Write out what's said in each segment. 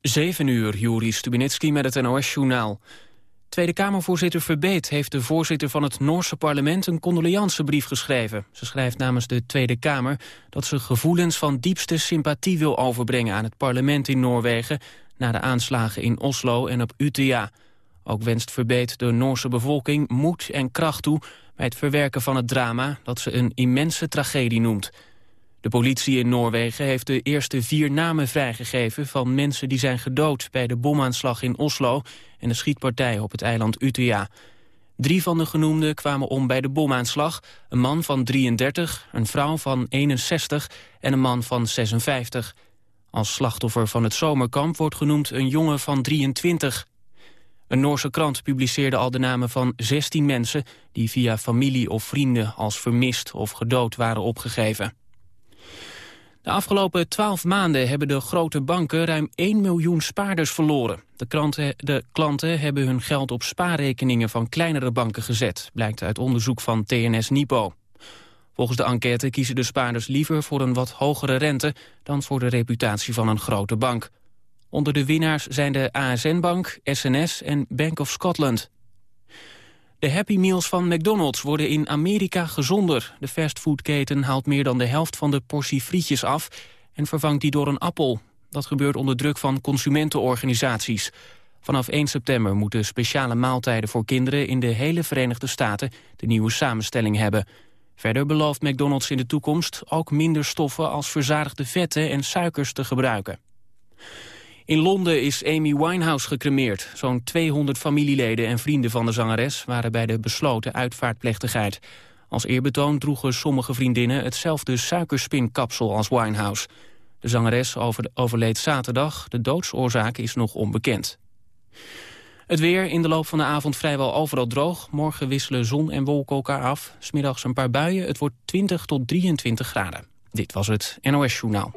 7 uur, Juri Stubinitski met het NOS-journaal. Tweede Kamervoorzitter Verbeet heeft de voorzitter van het Noorse parlement een condoleancebrief geschreven. Ze schrijft namens de Tweede Kamer dat ze gevoelens van diepste sympathie wil overbrengen aan het parlement in Noorwegen na de aanslagen in Oslo en op Utøya. Ook wenst Verbeet de Noorse bevolking moed en kracht toe bij het verwerken van het drama dat ze een immense tragedie noemt. De politie in Noorwegen heeft de eerste vier namen vrijgegeven... van mensen die zijn gedood bij de bomaanslag in Oslo... en de schietpartij op het eiland Utøya. Drie van de genoemden kwamen om bij de bomaanslag. Een man van 33, een vrouw van 61 en een man van 56. Als slachtoffer van het zomerkamp wordt genoemd een jongen van 23. Een Noorse krant publiceerde al de namen van 16 mensen... die via familie of vrienden als vermist of gedood waren opgegeven. De afgelopen twaalf maanden hebben de grote banken ruim 1 miljoen spaarders verloren. De, de klanten hebben hun geld op spaarrekeningen van kleinere banken gezet, blijkt uit onderzoek van TNS Nipo. Volgens de enquête kiezen de spaarders liever voor een wat hogere rente dan voor de reputatie van een grote bank. Onder de winnaars zijn de ASN-bank, SNS en Bank of Scotland. De Happy Meals van McDonald's worden in Amerika gezonder. De fastfoodketen haalt meer dan de helft van de portie frietjes af... en vervangt die door een appel. Dat gebeurt onder druk van consumentenorganisaties. Vanaf 1 september moeten speciale maaltijden voor kinderen... in de hele Verenigde Staten de nieuwe samenstelling hebben. Verder belooft McDonald's in de toekomst ook minder stoffen... als verzadigde vetten en suikers te gebruiken. In Londen is Amy Winehouse gecremeerd. Zo'n 200 familieleden en vrienden van de zangeres... waren bij de besloten uitvaartplechtigheid. Als eerbetoon droegen sommige vriendinnen... hetzelfde suikerspinkapsel als Winehouse. De zangeres overleed zaterdag. De doodsoorzaak is nog onbekend. Het weer in de loop van de avond vrijwel overal droog. Morgen wisselen zon en wolken elkaar af. Smiddags een paar buien. Het wordt 20 tot 23 graden. Dit was het NOS Journaal.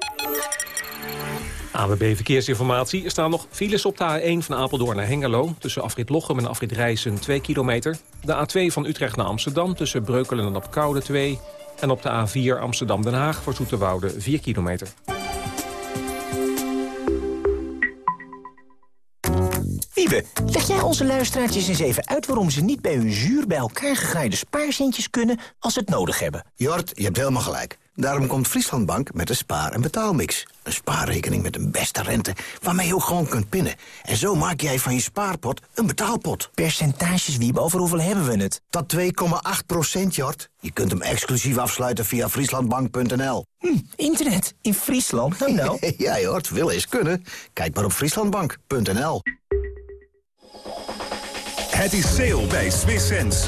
ABB Verkeersinformatie. Er staan nog files op de A1 van Apeldoorn naar Hengelo... tussen afrit Lochem en afrit Rijssen 2 kilometer. De A2 van Utrecht naar Amsterdam tussen Breukelen en Opkoude 2. En op de A4 Amsterdam-Den Haag voor Zoeterwoude 4 kilometer. Wiebe, leg jij onze luisteraartjes eens even uit... waarom ze niet bij hun zuur bij elkaar gegraaide spaarcentjes kunnen... als ze het nodig hebben? Jort, je hebt helemaal gelijk. Daarom komt Frieslandbank met een spaar- en betaalmix. Een spaarrekening met een beste rente, waarmee je ook gewoon kunt pinnen. En zo maak jij van je spaarpot een betaalpot. Percentages, Wiebe, over hoeveel hebben we het? Dat 2,8 procent, Jort. Je kunt hem exclusief afsluiten via frieslandbank.nl. Hm, internet in Friesland? Nou, nou. ja, Jort, wil eens kunnen. Kijk maar op frieslandbank.nl. Het is sale bij Swiss Sense.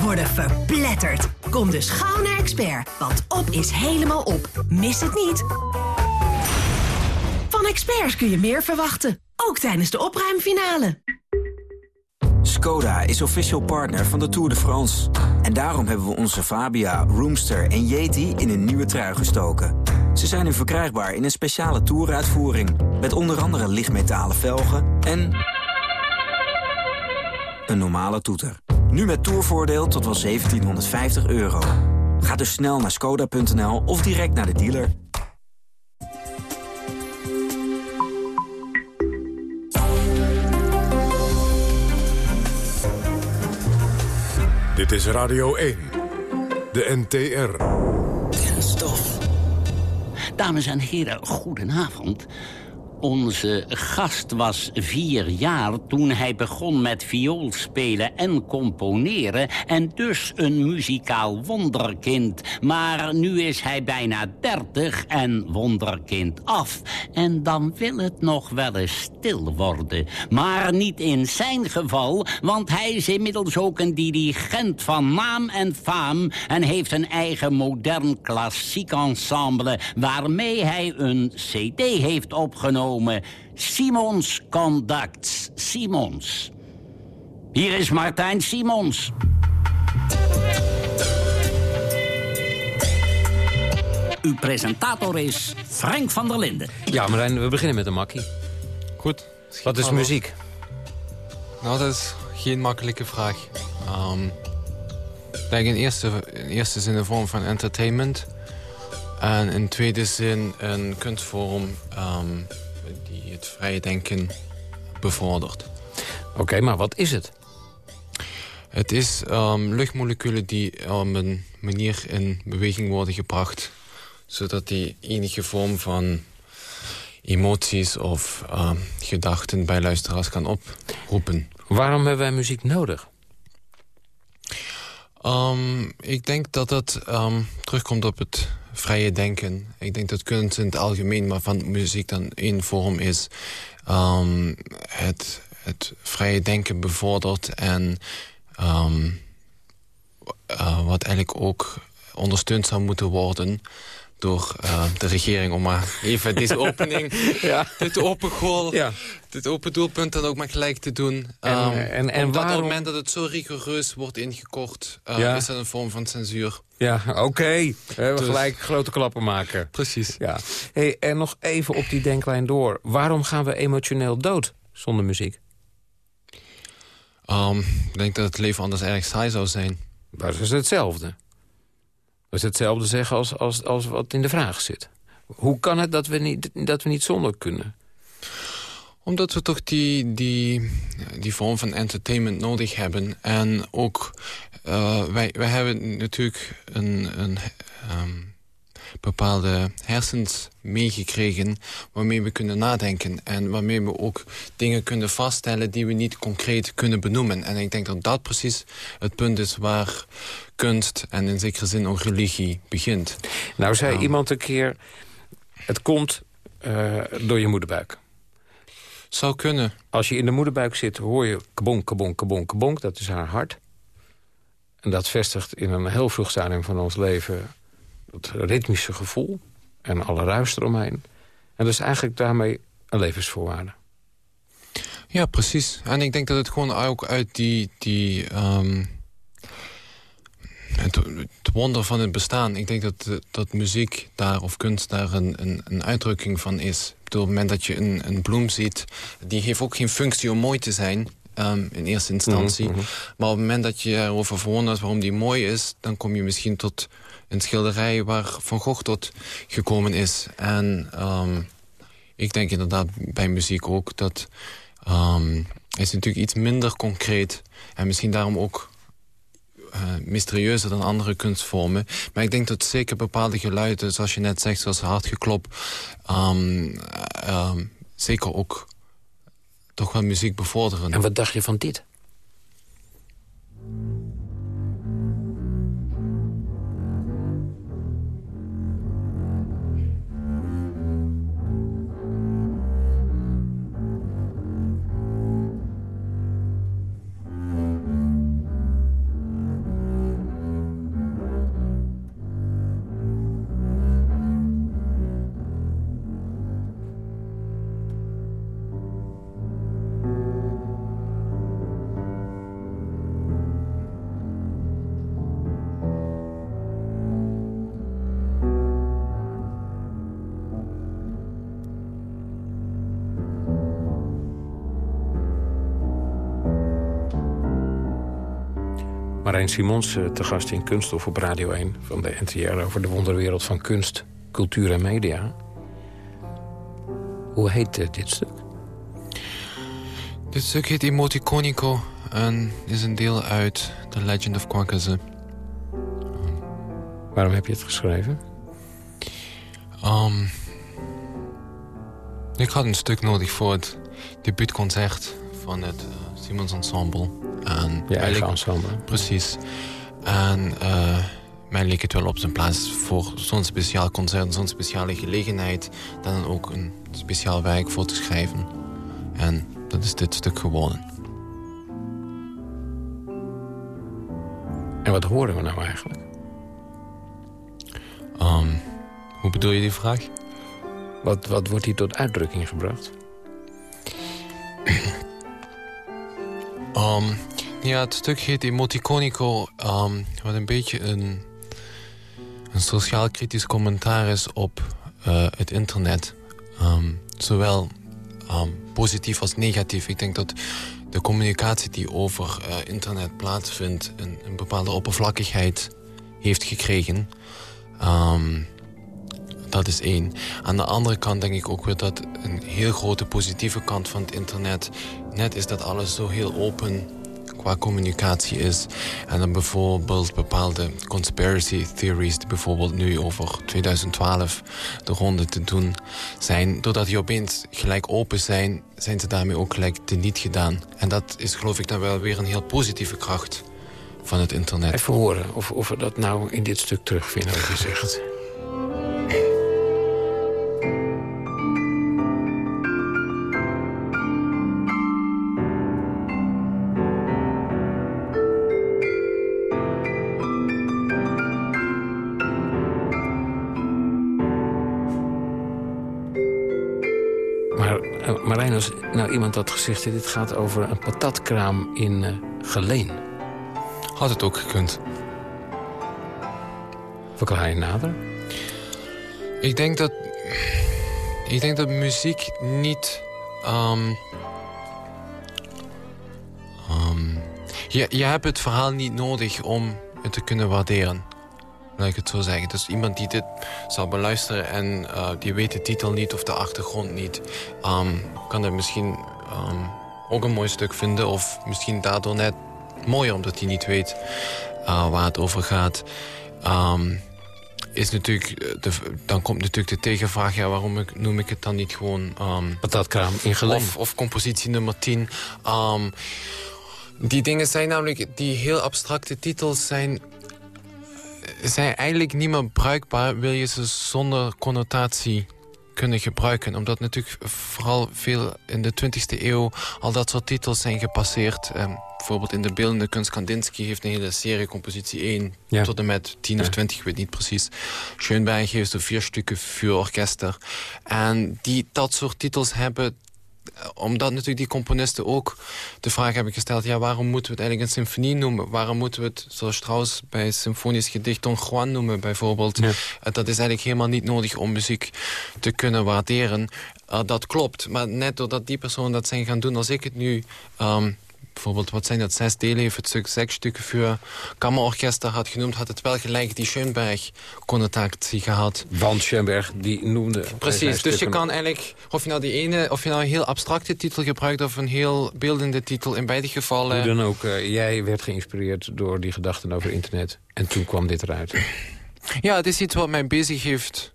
worden verpletterd. Kom dus gauw naar Expert, want op is helemaal op. Mis het niet. Van experts kun je meer verwachten, ook tijdens de opruimfinale. Skoda is official partner van de Tour de France. En daarom hebben we onze Fabia, Roomster en Yeti in een nieuwe trui gestoken. Ze zijn nu verkrijgbaar in een speciale toeruitvoering... met onder andere lichtmetalen velgen en... een normale toeter. Nu met tourvoordeel tot wel 1750 euro. Ga dus snel naar skoda.nl of direct naar de dealer. Dit is Radio 1, de NTR. Stof. Dames en heren, goedenavond. Onze gast was vier jaar toen hij begon met vioolspelen en componeren... en dus een muzikaal wonderkind. Maar nu is hij bijna dertig en wonderkind af. En dan wil het nog wel eens stil worden. Maar niet in zijn geval, want hij is inmiddels ook een dirigent van naam en faam... en heeft een eigen modern klassiek ensemble... waarmee hij een cd heeft opgenomen... Simons Conducts. Simons. Hier is Martijn Simons. Uw presentator is Frank van der Linden. Ja, Marijn, we beginnen met een makkie. Goed. Wat is muziek? Nou, dat is geen makkelijke vraag. Um, ik denk in eerste, in eerste zin een vorm van entertainment. En in tweede zin een kunstvorm um, die het vrije denken bevordert. Oké, maar wat is het? Het is um, luchtmoleculen die op een manier in beweging worden gebracht... zodat die enige vorm van emoties of uh, gedachten bij luisteraars kan oproepen. Waarom hebben wij muziek nodig? Um, ik denk dat het um, terugkomt op het vrije denken. Ik denk dat kunst in het algemeen, maar van muziek dan één vorm is... Um, het, het vrije denken bevordert en uh, wat eigenlijk ook ondersteund zou moeten worden door uh, de regering om maar even deze opening, ja. dit open goal, ja. dit open doelpunt dan ook maar gelijk te doen. En, um, en, en omdat waarom... op het moment dat het zo rigoureus wordt ingekort, uh, ja. is dat een vorm van censuur. Ja, oké. Okay. We hebben dus... gelijk grote klappen maken. Precies. Ja. Hey, en nog even op die denklijn door. Waarom gaan we emotioneel dood zonder muziek? Um, ik denk dat het leven anders erg saai zou zijn. Maar het is hetzelfde. Dat is hetzelfde zeggen als, als, als wat in de vraag zit. Hoe kan het dat we niet, dat we niet zonder kunnen? Omdat we toch die, die, die vorm van entertainment nodig hebben. En ook, uh, wij, wij hebben natuurlijk een, een um, bepaalde hersens meegekregen... waarmee we kunnen nadenken. En waarmee we ook dingen kunnen vaststellen... die we niet concreet kunnen benoemen. En ik denk dat dat precies het punt is waar kunst... en in zekere zin ook religie begint. Nou zei um, iemand een keer... het komt uh, door je moederbuik. Zou kunnen. Als je in de moederbuik zit, hoor je kabonk, kabonk, kabonk, kabonk. Dat is haar hart. En dat vestigt in een heel vroeg stadium van ons leven... het ritmische gevoel en alle ruis eromheen. En dat is eigenlijk daarmee een levensvoorwaarde. Ja, precies. En ik denk dat het gewoon ook uit die... die het, het, wonder van het bestaan. Ik denk dat, dat muziek daar of kunst daar een, een, een uitdrukking van is. Op het moment dat je een, een bloem ziet... die heeft ook geen functie om mooi te zijn... Um, in eerste instantie. Mm -hmm. Maar op het moment dat je erover verwondert waarom die mooi is... dan kom je misschien tot een schilderij waar Van Gogh tot gekomen is. En um, ik denk inderdaad bij muziek ook dat... Um, is natuurlijk iets minder concreet. En misschien daarom ook uh, mysterieuzer dan andere kunstvormen. Maar ik denk dat zeker bepaalde geluiden, zoals je net zegt, zoals hartgeklop... Um, um, zeker ook toch wel muziek bevorderen. En wat dacht je van dit? Simons, te gast in Kunststof op Radio 1 van de NTR... over de wonderwereld van kunst, cultuur en media. Hoe heet uh, dit stuk? Dit stuk heet Emoticonico en is een deel uit The Legend of Quackazoo. Waarom heb je het geschreven? Um, ik had een stuk nodig voor het debuutconcert van het uh, Simons Ensemble. En Je eigen ensemble. Precies. En uh, mij leek het wel op zijn plaats voor zo'n speciaal concert... zo'n speciale gelegenheid... dan ook een speciaal werk voor te schrijven. En dat is dit stuk geworden. En wat horen we nou eigenlijk? Um, hoe bedoel je die vraag? Wat, wat wordt hier tot uitdrukking gebracht? Um, Ja, het stuk heet Emoticonico, um, wat een beetje een, een sociaal-kritisch commentaar is op uh, het internet. Um, zowel um, positief als negatief. Ik denk dat de communicatie die over uh, internet plaatsvindt... Een, een, bepaalde oppervlakkigheid heeft gekregen. Dat is één. Aan de andere kant denk ik ook weer dat een heel grote positieve kant van het internet... net is dat alles zo heel open qua communicatie is. En dan bijvoorbeeld bepaalde conspiracy theories... die bijvoorbeeld nu over 2012 de ronde te doen zijn. Doordat die opeens gelijk open zijn... zijn ze daarmee ook gelijk teniet gedaan. En dat is geloof ik dan wel weer een heel positieve kracht van het internet. Even horen of, of we dat nou in dit stuk terugvinden wat je zegt. Als nou iemand had gezegd... dit gaat over een patatkraam in uh, Geleen. Had het ook gekund. Verklaar je nader? Ik denk dat... Ik denk dat muziek niet... Um, um, je, je hebt het verhaal niet nodig om het te kunnen waarderen. Laat ik het zo zeggen. Dus iemand die dit zal beluisteren en uh, die weet de titel niet of de achtergrond niet... Um, kan dat misschien um, ook een mooi stuk vinden. Of misschien daardoor net mooier omdat hij niet weet uh, waar het over gaat. Um, is natuurlijk, de, dan komt natuurlijk de tegenvraag... Ja, waarom ik, noem ik het dan niet gewoon... Patatkraam in Geleen. Of, of compositie nummer 10. Um, die dingen zijn namelijk... Die heel abstracte titels zijn zijn eigenlijk niet meer bruikbaar... wil je ze zonder connotatie kunnen gebruiken. Omdat natuurlijk vooral veel in de 20e eeuw... al dat soort titels zijn gepasseerd. Um, bijvoorbeeld in de beeldende kunst Kandinsky heeft een hele serie, compositie 1... Ja. tot en met 10 ja. of 20, ik weet niet precies. Schoenberg heeft zo vier stukken voor orkester. En die dat soort titels hebben omdat natuurlijk die componisten ook de vraag hebben gesteld... ja, waarom moeten we het eigenlijk een symfonie noemen? Waarom moeten we het, zoals Strauss bij symfonisch gedicht Don Juan noemen bijvoorbeeld? Ja. Dat is eigenlijk helemaal niet nodig om muziek te kunnen waarderen. Uh, dat klopt, maar net doordat die personen dat zijn gaan doen... als ik het nu... Um, bijvoorbeeld, wat zijn dat, zes delen heeft het stuk zes stukken voor kammerorkester had genoemd, had het wel gelijk die Schoenberg-connotatie gehad. Want Schoenberg, die noemde... Precies, dus je kan eigenlijk, of je nou die ene, of je nou een heel abstracte titel gebruikt of een heel beeldende titel, in beide gevallen... Hoe dan ook, uh, jij werd geïnspireerd door die gedachten over internet en toen kwam dit eruit. Ja, het is iets wat mij bezig heeft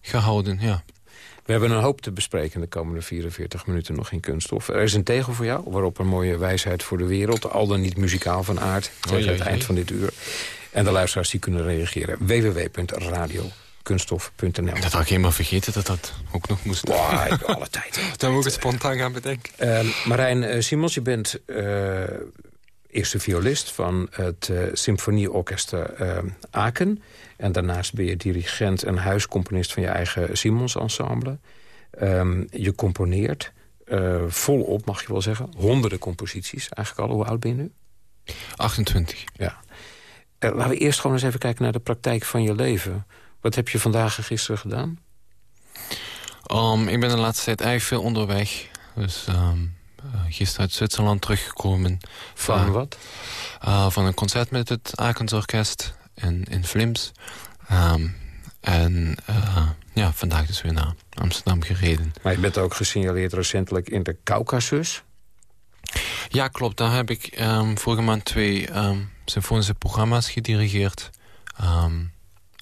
gehouden, ja. We hebben een hoop te bespreken de komende 44 minuten nog in kunststof. Er is een tegel voor jou, waarop een mooie wijsheid voor de wereld... al dan niet muzikaal van aard, tegen het eind van dit uur. En de luisteraars die kunnen reageren. www.radiokunststof.nl Dat had ik helemaal vergeten dat dat ook nog moest. Wow, alle tijd. Dan moet ik het spontaan gaan bedenken. Uh, Marijn uh, Simons, je bent uh, eerste violist van het uh, Symfonieorkester Aken... En daarnaast ben je dirigent en huiscomponist van je eigen Simons Ensemble. Um, je componeert uh, volop, mag je wel zeggen. Honderden composities eigenlijk al. Hoe oud ben je nu? 28. Ja. Laten we eerst gewoon eens even kijken naar de praktijk van je leven. Wat heb je vandaag en gisteren gedaan? Um, ik ben de laatste tijd eigenlijk veel onderweg. Dus um, uh, gisteren uit Zwitserland teruggekomen. Van wat? van een concert met het Akens Orkest in, in Vlims. Um, en uh, ja, vandaag dus weer naar Amsterdam gereden. Maar je bent ook gesignaleerd recentelijk in de Caucasus? Ja, klopt. Daar heb ik um, vorige maand twee um, symfonische programma's gedirigeerd. Um,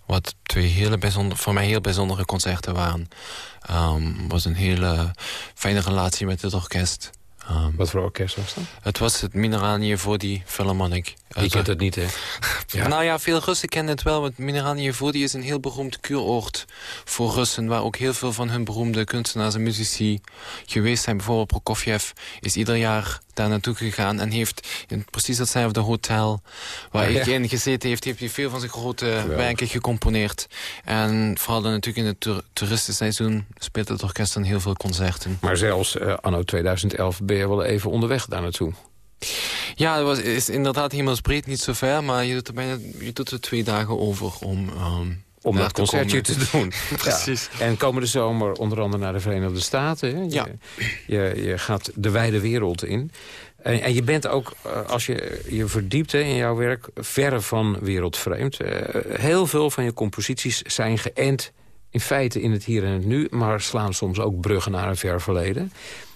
wat twee hele bijzonder, voor mij heel bijzondere concerten waren. Het was een hele fijne relatie met het orkest. Um, Wat voor orkest was dat? Het was het Mineralnie Vodi Philharmonic. Je kent het niet, hè? ja. Nou ja, veel Russen kennen het wel, want Mineralnie Vodi is een heel beroemd kuuroord voor Russen, waar ook heel veel van hun beroemde kunstenaars en muzici geweest zijn. Bijvoorbeeld Prokofjev is ieder jaar daar naartoe gegaan en heeft in precies hetzelfde hotel waar ik in gezeten heeft, heeft hij veel van zijn grote Geweldig. werken gecomponeerd. En vooral dan natuurlijk in het toer toeristenseizoen speelt het orkest dan heel veel concerten. Maar zelfs uh, anno 2011 ben je wel even onderweg daar naartoe. Ja, het was, is inderdaad hemelsbreed niet zo ver, maar je doet er, bijna, je doet er twee dagen over om... Um, om dat concertje te doen. Precies. Ja. En komende zomer onder andere naar de Verenigde Staten. Hè? Je, ja. Je, je gaat de wijde wereld in. En, en, je bent ook, eh, als je je verdiept in jouw werk, verre van wereldvreemd. Uh, heel veel van je composities zijn geënt in feite in het hier en het nu... maar slaan soms ook bruggen naar een ver verleden.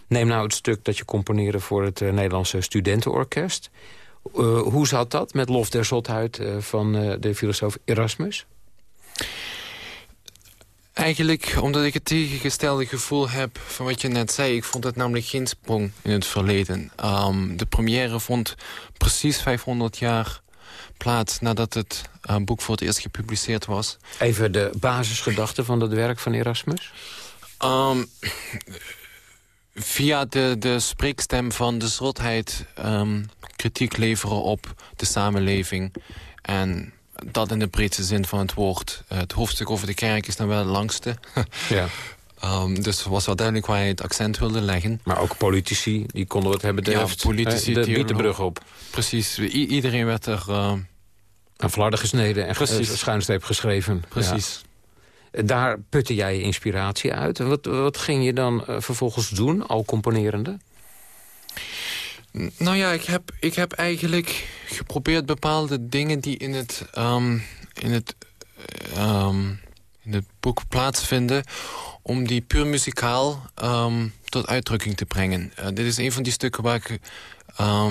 Neem nou het stuk dat je componeerde voor het uh, Nederlandse Studentenorkest. hoe zat dat met Lof der Zotheid van de filosoof Erasmus? Eigenlijk omdat ik het tegengestelde gevoel heb van wat je net zei. Ik vond het namelijk geen sprong in het verleden. Um, de première vond precies 500 jaar plaats nadat het uh, boek voor het eerst gepubliceerd was. Even de basisgedachte van dat werk van Erasmus? Um, via de, de spreekstem van de zotheid um, kritiek leveren op de samenleving. En dat in de breedste zin van het woord. Eh, het hoofdstuk over de kerk is dan wel het langste. ja. Um, dus het was wel duidelijk waar je het accent wilde leggen. Maar ook politici, die konden wat hebben Ja, politici. de, brug op. Precies, I iedereen werd er... Uh... Aan flarden gesneden en Precies. schuinstreep geschreven. Precies. Ja. Daar putte jij inspiratie uit. Wat, wat ging je dan uh, vervolgens doen, al componerende? Nou ja, ik heb, ik heb eigenlijk geprobeerd bepaalde dingen die in het, um, in het, um, in het boek plaatsvinden... om die puur muzikaal um, tot uitdrukking te brengen. Uh, dit is een van die stukken waar ik...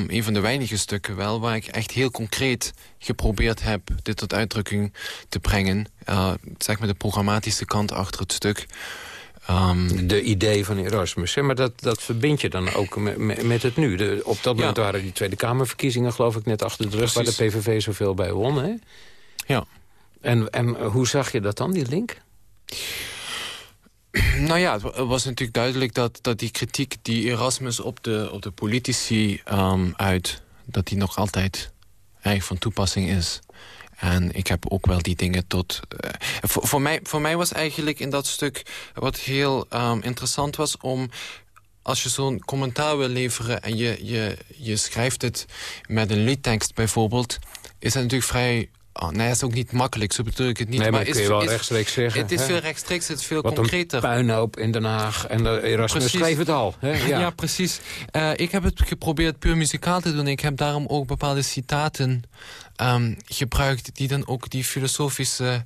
een van de weinige stukken wel... waar ik echt heel concreet geprobeerd heb dit tot uitdrukking te brengen. Uh, zeg maar de programmatische kant achter het stuk... Um, de idee van Erasmus. Hè? Maar dat, dat verbind je dan ook met, met het nu. De, op dat moment ja. waren die Tweede Kamerverkiezingen geloof ik net achter de rug... waar de PVV zoveel bij won. Hè? Ja. En, en hoe zag je dat dan, die link? Nou ja, het was natuurlijk duidelijk dat, dat die kritiek die Erasmus op de, op de politici um, uit... dat die nog altijd eigenlijk van toepassing is. En ik heb ook wel die dingen tot... Uh, voor, voor, mij, voor mij was eigenlijk in dat stuk wat heel um, interessant was... om als je zo'n commentaar wil leveren en je, je, je schrijft het met een liedtekst bijvoorbeeld... is dat natuurlijk vrij Oh, nee, dat is ook niet makkelijk, zo bedoel ik het niet. Nee, maar, maar kun je is, wel is, rechtstreeks zeggen. Het is hè? veel rechtstreeks, het is veel Wat concreter. een puinhoop in Den Haag. En de Erasmus schreef het al. Hè? Ja. Ja, precies. Uh, ik heb het geprobeerd puur muzikaal te doen. Ik heb daarom ook bepaalde citaten um, gebruikt... die dan ook die filosofische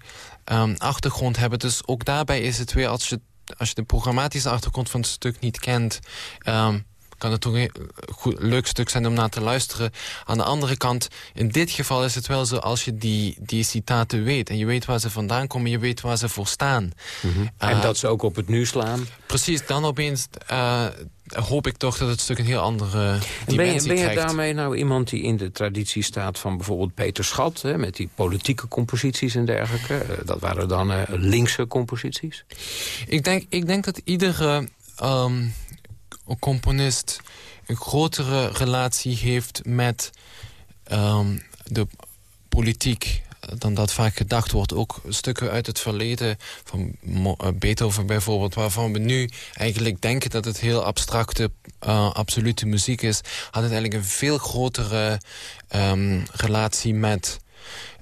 um, achtergrond hebben. Dus ook daarbij is het weer, als je, als je de programmatische achtergrond van het stuk niet kent... Um, kan het toch een goed, leuk stuk zijn om naar te luisteren. Aan de andere kant, in dit geval is het wel zo... als je die, die citaten weet en je weet waar ze vandaan komen... je weet waar ze voor staan. Mm -hmm. uh, en dat ze ook op het nu slaan. Precies, dan opeens uh, hoop ik toch dat het stuk een heel andere dimensie ben je, ben je daarmee nou iemand die in de traditie staat van bijvoorbeeld Peter Schat... Hè, met die politieke composities en dergelijke? Uh, dat waren dan uh, linkse composities? Ik denk, ik denk dat iedere... Um, componist een grotere relatie heeft met um, de politiek dan dat vaak gedacht wordt. Ook stukken uit het verleden van Beethoven bijvoorbeeld... waarvan we nu eigenlijk denken dat het heel abstracte, uh, absolute muziek is... had het eigenlijk een veel grotere um, relatie met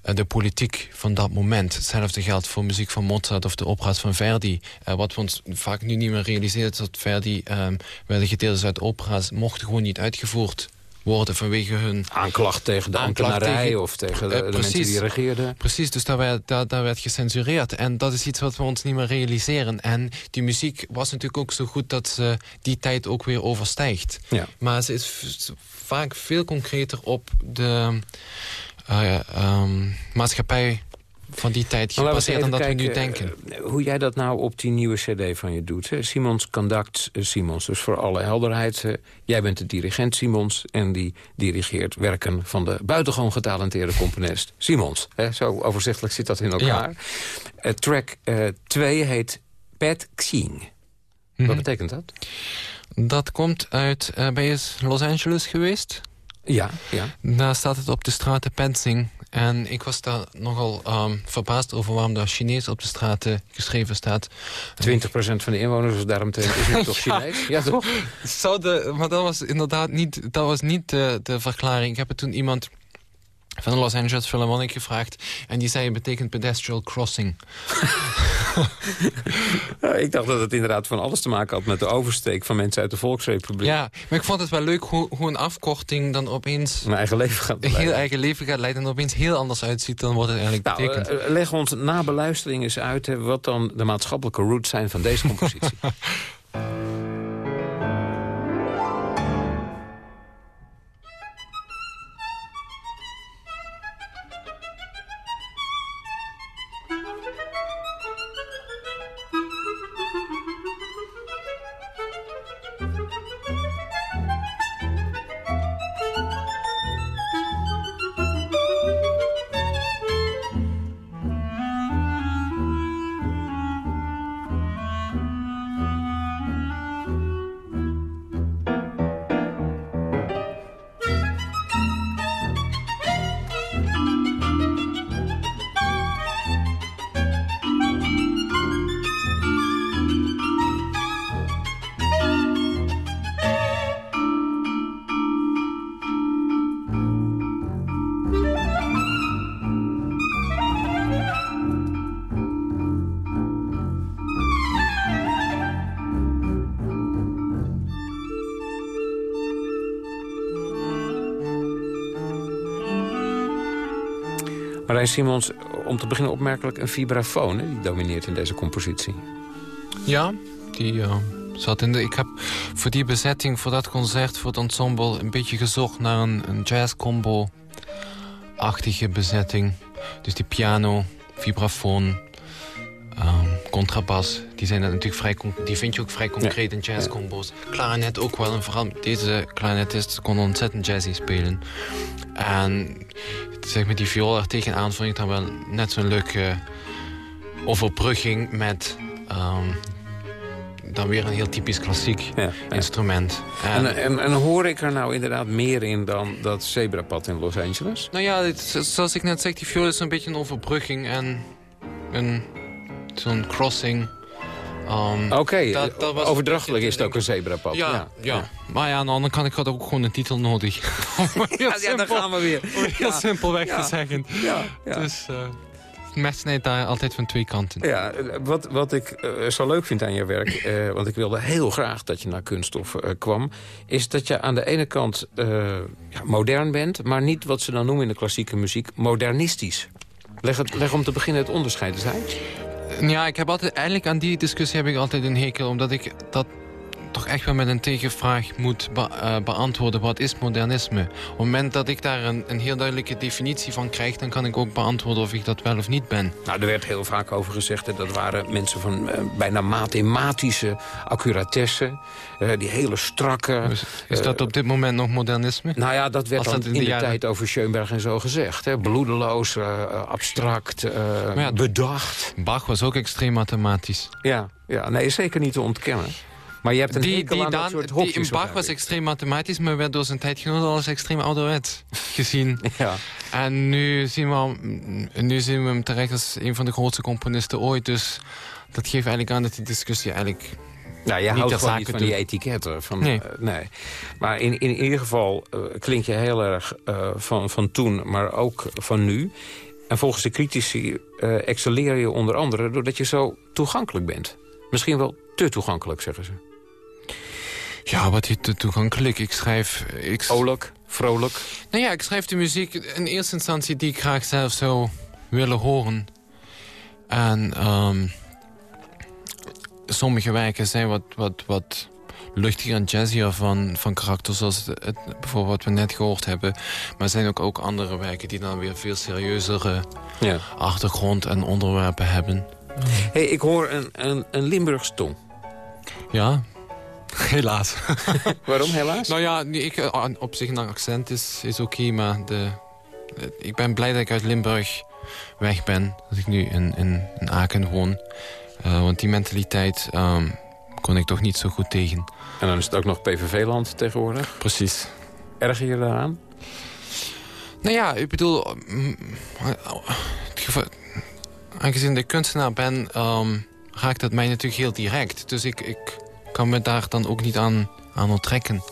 de politiek van dat moment. Hetzelfde geldt voor muziek van Mozart of de opera's van Verdi. Wat we ons vaak nu niet meer realiseren... is dat Verdi um, werden gedeeltes uit opera's... mochten gewoon niet uitgevoerd worden vanwege hun... Aanklacht tegen de ambtenarij tegen, of tegen de, uh, de mensen die regeerden. Precies, dus daar werd, daar, daar werd gecensureerd. En dat is iets wat we ons niet meer realiseren. En die muziek was natuurlijk ook zo goed dat ze die tijd ook weer overstijgt. Ja. Maar ze is vaak veel concreter op de uh, um, maatschappij van die tijd gebaseerd dan dat kijken, we nu denken. Uh, hoe jij dat nou op die nieuwe cd van je doet. Hè? Simons Conduct uh, Simons. Dus voor alle helderheid. Uh, jij bent de dirigent Simons. En die dirigeert werken van de buitengewoon getalenteerde componist Simons. Hè? Zo overzichtelijk zit dat in elkaar. Ja. track 2 heet Pat Xing. -hmm. Wat betekent dat? Dat komt uit... ben je Los Angeles geweest? Ja, ja. Daar staat het op de straat Pensing. En ik was daar nogal um, verbaasd over waarom daar Chinees op de straten geschreven staat. 20% van de inwoners daaromtrent is nu toch Chinees? Ja, toch? Zou de, maar dat was inderdaad niet, dat was niet de, de verklaring. Ik heb het toen iemand van de Los Angeles Philharmonic gevraagd. En die zei het betekent pedestrian crossing. ik dacht dat het inderdaad van alles te maken had met de oversteek van mensen uit de Volksrepubliek. Ja, maar ik vond het wel leuk hoe, hoe een afkorting dan opeens... Een eigen leven gaat leiden. Heel eigen leven gaat leiden en opeens heel anders uitziet dan wat het eigenlijk nou, betekent. Uh, leg ons na beluistering eens uit wat dan de maatschappelijke roots zijn van deze compositie. Marijn Simons, om te beginnen opmerkelijk een vibrafoon... Hè, die domineert in deze compositie. Ja, die uh, zat in de... Ik heb voor die bezetting, voor dat concert, voor het ensemble... een beetje gezocht naar een, een jazz-combo-achtige bezetting. Dus die piano, vibrafoon, um, contrabas... Die, zijn natuurlijk vrij, die vind je ook vrij concreet in jazzcombo's. Clarinet ook wel, en vooral deze clarinetist kon ontzettend jazzy spelen. En zeg met die viool er tegenaan vond ik dan wel net zo'n leuke overbrugging met um, dan weer een heel typisch klassiek instrument. En, en, en, hoor ik er nou inderdaad meer in dan dat zebrapad in Los Angeles? Nou ja, zoals ik net zeg, die viool is een beetje een overbrugging en een, zo'n crossing Um, Oké, overdrachtelijk is het ook een zebrapad. Ja, ja, ja. maar ja, aan de andere kant, ik had ook gewoon een titel nodig. ja, ja, daar gaan we weer. heel simpelweg te zeggen. Ja, Dus uh, mes snijdt daar altijd van twee kanten. Ja, wat, wat ik uh, zo leuk vind aan je werk... Uh, want ik wilde heel graag dat je naar kunststof kwam... is dat je aan de ene kant modern bent... maar niet wat ze dan noemen in de klassieke muziek modernistisch. Leg, het, leg om te beginnen het onderscheid eens uit. Ja, ik heb altijd, eigenlijk aan die discussie heb ik altijd een hekel. Omdat ik dat toch echt wel met een tegenvraag moet eh, beantwoorden. Wat is modernisme? Op het moment dat ik daar een, een, heel duidelijke definitie van krijg... dan kan ik ook beantwoorden of ik dat wel of niet ben. Nou, er werd heel vaak over gezegd... dat waren mensen van uh, bijna mathematische accuratesse. Uh, die hele strakke... is dat op dit moment nog modernisme? Nou ja, dat werd dan in de, tijd over Schoenberg en zo gezegd. Hè? Bloedeloos, abstract, bedacht. Bach was ook extreem mathematisch. Ja, ja, nee, zeker niet te ontkennen. Maar je hebt een die, die, dan, soort Die in Bach was extreem mathematisch, maar werd door zijn tijdgenoten als extreem ouderwet gezien. ja. En nu zien, we, nu zien we hem terecht als een van de grootste componisten ooit. Dus dat geeft eigenlijk aan dat die discussie eigenlijk nou, je houdt gewoon niet van die etiketten. Van, nee. Uh, nee. Maar in, in ieder geval uh, klink je heel erg uh, van, van toen, maar ook van nu. En volgens de critici excelleer je onder andere... doordat je zo toegankelijk bent. Misschien wel te toegankelijk, zeggen ze. Ja, wat is toegankelijk? Ik schrijf... Ik... Oorlijk, vrolijk? Nou ja, ik schrijf de muziek in eerste instantie die ik graag zelf zou willen horen. En um, sommige werken zijn wat, wat, wat luchtiger en jazzier van, van karakter... zoals het, bijvoorbeeld wat we net gehoord hebben. Maar er zijn ook, ook andere werken die dan weer veel serieuzere ja. achtergrond en onderwerpen hebben. hey, ik hoor een, een, een Limburgs tong. Ja, Helaas. Waarom helaas? Nou ja, ik, eh, op zich een accent is, is oké, maar de, ik ben blij dat ik uit Limburg weg ben. Dat ik nu in, in, in Aken woon. Uh, want die mentaliteit um, kon ik toch niet zo goed tegen. En dan is het ook nog PVV-land tegenwoordig? Precies. Erger je daaraan? Nou ja, ik bedoel... mm, aangezien ik kunstenaar ben, ehm, raakt het mij natuurlijk heel direct. Dus ik, ik kan me daar dan ook niet aan, aan onttrekken.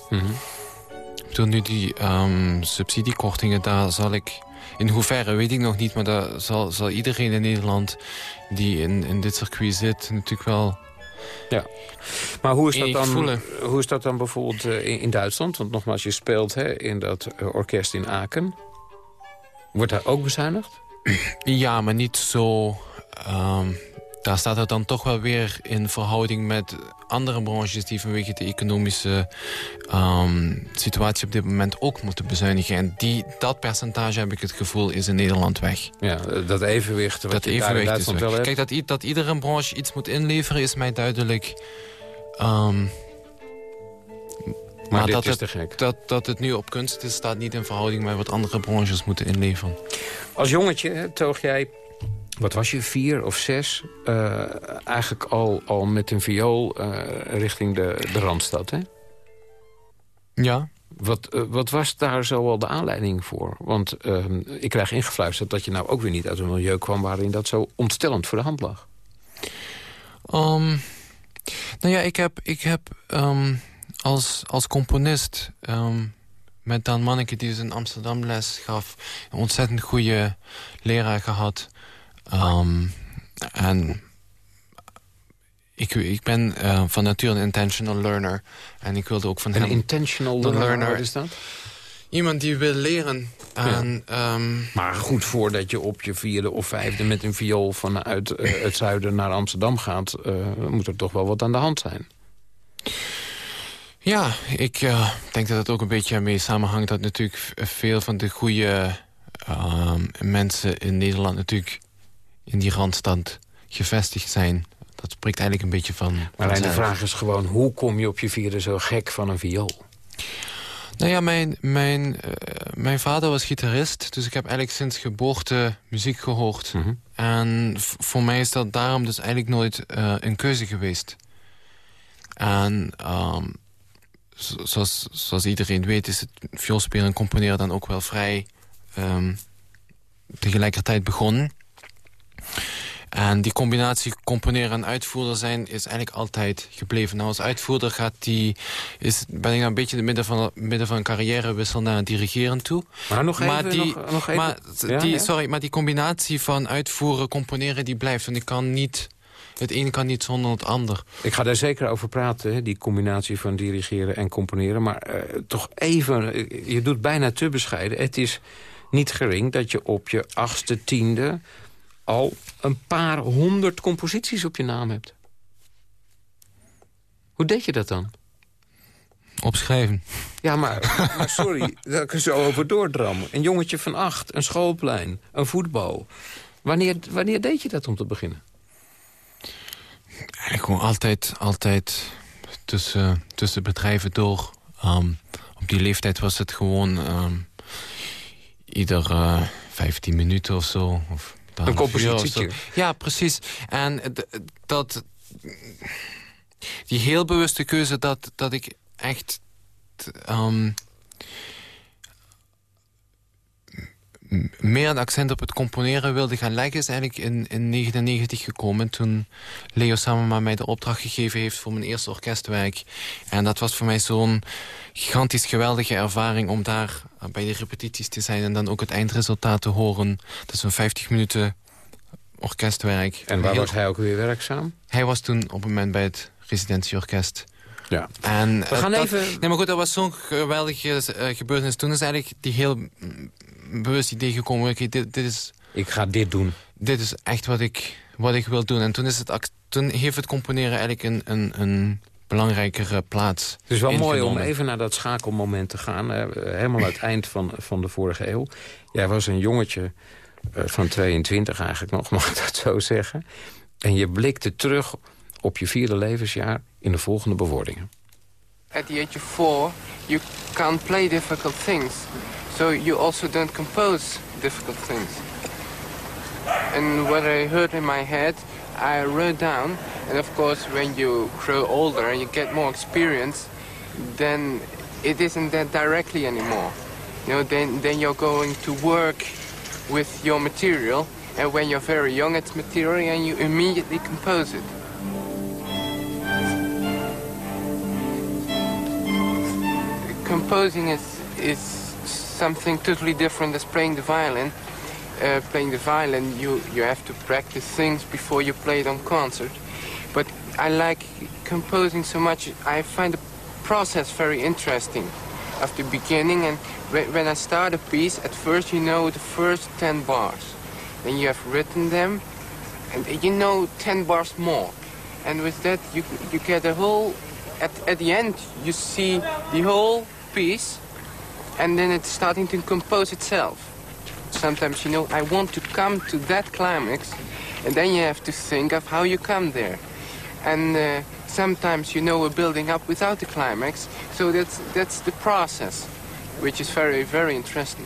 Ik bedoel, nu die ehm, subsidiekortingen, daar zal ik... In hoeverre weet ik nog niet, maar daar zal, zal iedereen in Nederland... die in, in dit circuit zit, natuurlijk wel... Ja. Maar hoe is dat dan, hoe is dat dan bijvoorbeeld eh, in, in Duitsland? Want nogmaals, je speelt hè, in dat eh, orkest in Aken. Wordt daar ook bezuinigd? Ja, maar niet zo... ehm, daar staat het dan toch wel weer in verhouding met andere branches... die vanwege de economische ehm, situatie op dit moment ook moeten bezuinigen. En die, dat percentage, heb ik het gevoel, is in Nederland weg. Ja, dat evenwicht wat dat je daar in evenwicht wel hebt. Kijk, dat, dat iedere branche iets moet inleveren is mij duidelijk. Ehm, maar dit dat, is het, te gek. Dat, dat het nu op kunst is, staat niet in verhouding met wat andere branches moeten inleveren. Als jongetje toog jij, wat was je, vier of zes... eh, eigenlijk al, al met een viool eh, richting de, de Randstad, hè? Ja. Wat, eh, wat was daar zo al de aanleiding voor? Want eh, ik krijg ingefluisterd dat je nou ook weer niet uit een milieu kwam... waarin dat zo ontstellend voor de hand lag. Ehm, nou ja, ik heb, ik heb ehm, als, als componist ehm, met Daan Manneke... die dus in Amsterdam les gaf, een ontzettend goede leraar gehad. Ehm, en ik, ik ben eh, van nature een intentional learner. En ik wilde ook van Een hem... intentional de learner, wat is dat? Iemand die wil leren. En, ehm, Maar goed, voordat je op je vierde of vijfde met een viool vanuit eh, het zuiden naar Amsterdam gaat... eh, moet er toch wel wat aan de hand zijn. Ja, ik denk dat het ook een beetje ermee samenhangt... dat natuurlijk veel van de goede ehm, mensen in Nederland... natuurlijk in die randstand gevestigd zijn. Dat spreekt eigenlijk een beetje van... Maar de vraag is gewoon, hoe kom je op je vierde zo gek van een viool? Nou ja, mijn, mijn, eh, mijn vader was gitarist. Dus ik heb eigenlijk sinds geboorte muziek gehoord. En v- voor mij is dat daarom dus eigenlijk nooit eh, een keuze geweest. En ehm, zo- zoals, zoals iedereen weet is het vioolspelen en componeren dan ook wel vrij ehm, tegelijkertijd begonnen. En die combinatie componeren en uitvoerder zijn is eigenlijk altijd gebleven. Nou, als uitvoerder gaat die, is, ben ik nou een beetje in het midden van, midden van een carrièrewissel naar het dirigeren toe. Maar nog even, die, nog- nog even. Maar, Ja, die, ja. Sorry, maar die combinatie van uitvoeren, componeren, die blijft. Want ik kan niet, het een kan niet zonder het ander. Ik ga daar zeker over praten, hè, die combinatie van dirigeren en componeren. Maar eh, toch even, eh, je doet bijna te bescheiden. Het is niet gering dat je op je achtste, tiende... al een paar honderd composities op je naam hebt. Hoe deed je dat dan? Opschrijven. Ja, maar, maar sorry, dat ik er zo over doordram. Een jongetje van acht, een schoolplein, een voetbal. Wanneer, wanneer deed je dat om te beginnen? Eigenlijk gewoon altijd, altijd tussen, tussen bedrijven door. Ehm, op die leeftijd was het gewoon ehm, ieder eh 15 minuten of zo. Of Een zo. Ja, precies. En dat, die heel bewuste keuze dat, dat ik echt... ehm, meer een accent op het componeren wilde gaan leggen... is eigenlijk in, in 99 gekomen toen Leo Samema mij de opdracht gegeven heeft... voor mijn eerste orkestwerk. En dat was voor mij zo'n gigantisch geweldige ervaring... om daar eh, bij de repetities te zijn en dan ook het eindresultaat te horen. Dat is een 50 minuten orkestwerk. En waar Heel- was hij ook weer werkzaam? Hij was toen op het moment bij het residentieorkest. Ja. En, We eh, gaan dat- even- Nee, maar goed, dat was zo'n geweldige eh, gebeurtenis. Toen is eigenlijk die heel bewust idee gekomen... oké, dit, dit is... Ik ga dit doen. Dit is echt wat ik, wat ik wil doen. En toen, is het, toen heeft het componeren eigenlijk een, een, een belangrijkere plaats Het is wel mooi om even naar dat schakelmoment te gaan. hè. helemaal aan het eind van, van de vorige eeuw. Jij was een jongetje eh, van 22 eigenlijk nog, mag ik dat zo zeggen. En je blikte terug op je vierde levensjaar in de volgende bewoordingen. At the age of four, you can't play difficult things. So you also don't compose difficult things. And what I heard in my head, I wrote down. And of course, when you grow older and you get more experience, then it isn't that directly anymore. You know, then, then you're going to work with your material. And when you're very young, it's material and you immediately compose it. Composing is, is something totally different as playing the violin. Uh, playing the violin, you, you have to practice things before you play it on concert. But I like composing so much, I find the process very interesting of the beginning. And when I start a piece, at first you know the first 10 bars. Then you have written them, and you know 10 bars more. And with that, you, you get a whole, at, at the end, you see the whole piece, and then it's starting to compose itself. Sometimes, you know, I want to come to that climax, and then you have to think of how you come there. And uh, sometimes, you know, we're building up without the climax, so that's, that's the process, which is very, very interesting.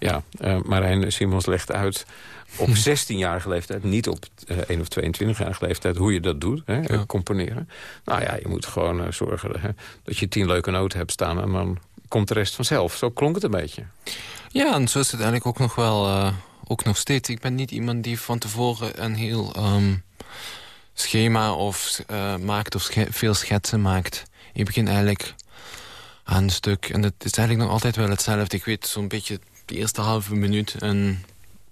Ja, uh, Marijn Simons legt uit op 16-jarige leeftijd, niet op uh, 1 of 22-jarige leeftijd, hoe je dat doet, hè, ja. componeren. Nou ja, je moet gewoon uh, zorgen hè, dat je tien leuke noten hebt staan en dan komt de rest vanzelf. Zo klonk het een beetje. Ja, en zo is het eigenlijk ook nog wel, uh, ook nog steeds. Ik ben niet iemand die van tevoren een heel um, schema of maakt of veel schetsen maakt. Ik begin eigenlijk aan een stuk en het is eigenlijk nog altijd wel hetzelfde. Ik weet zo'n beetje de eerste halve minuut en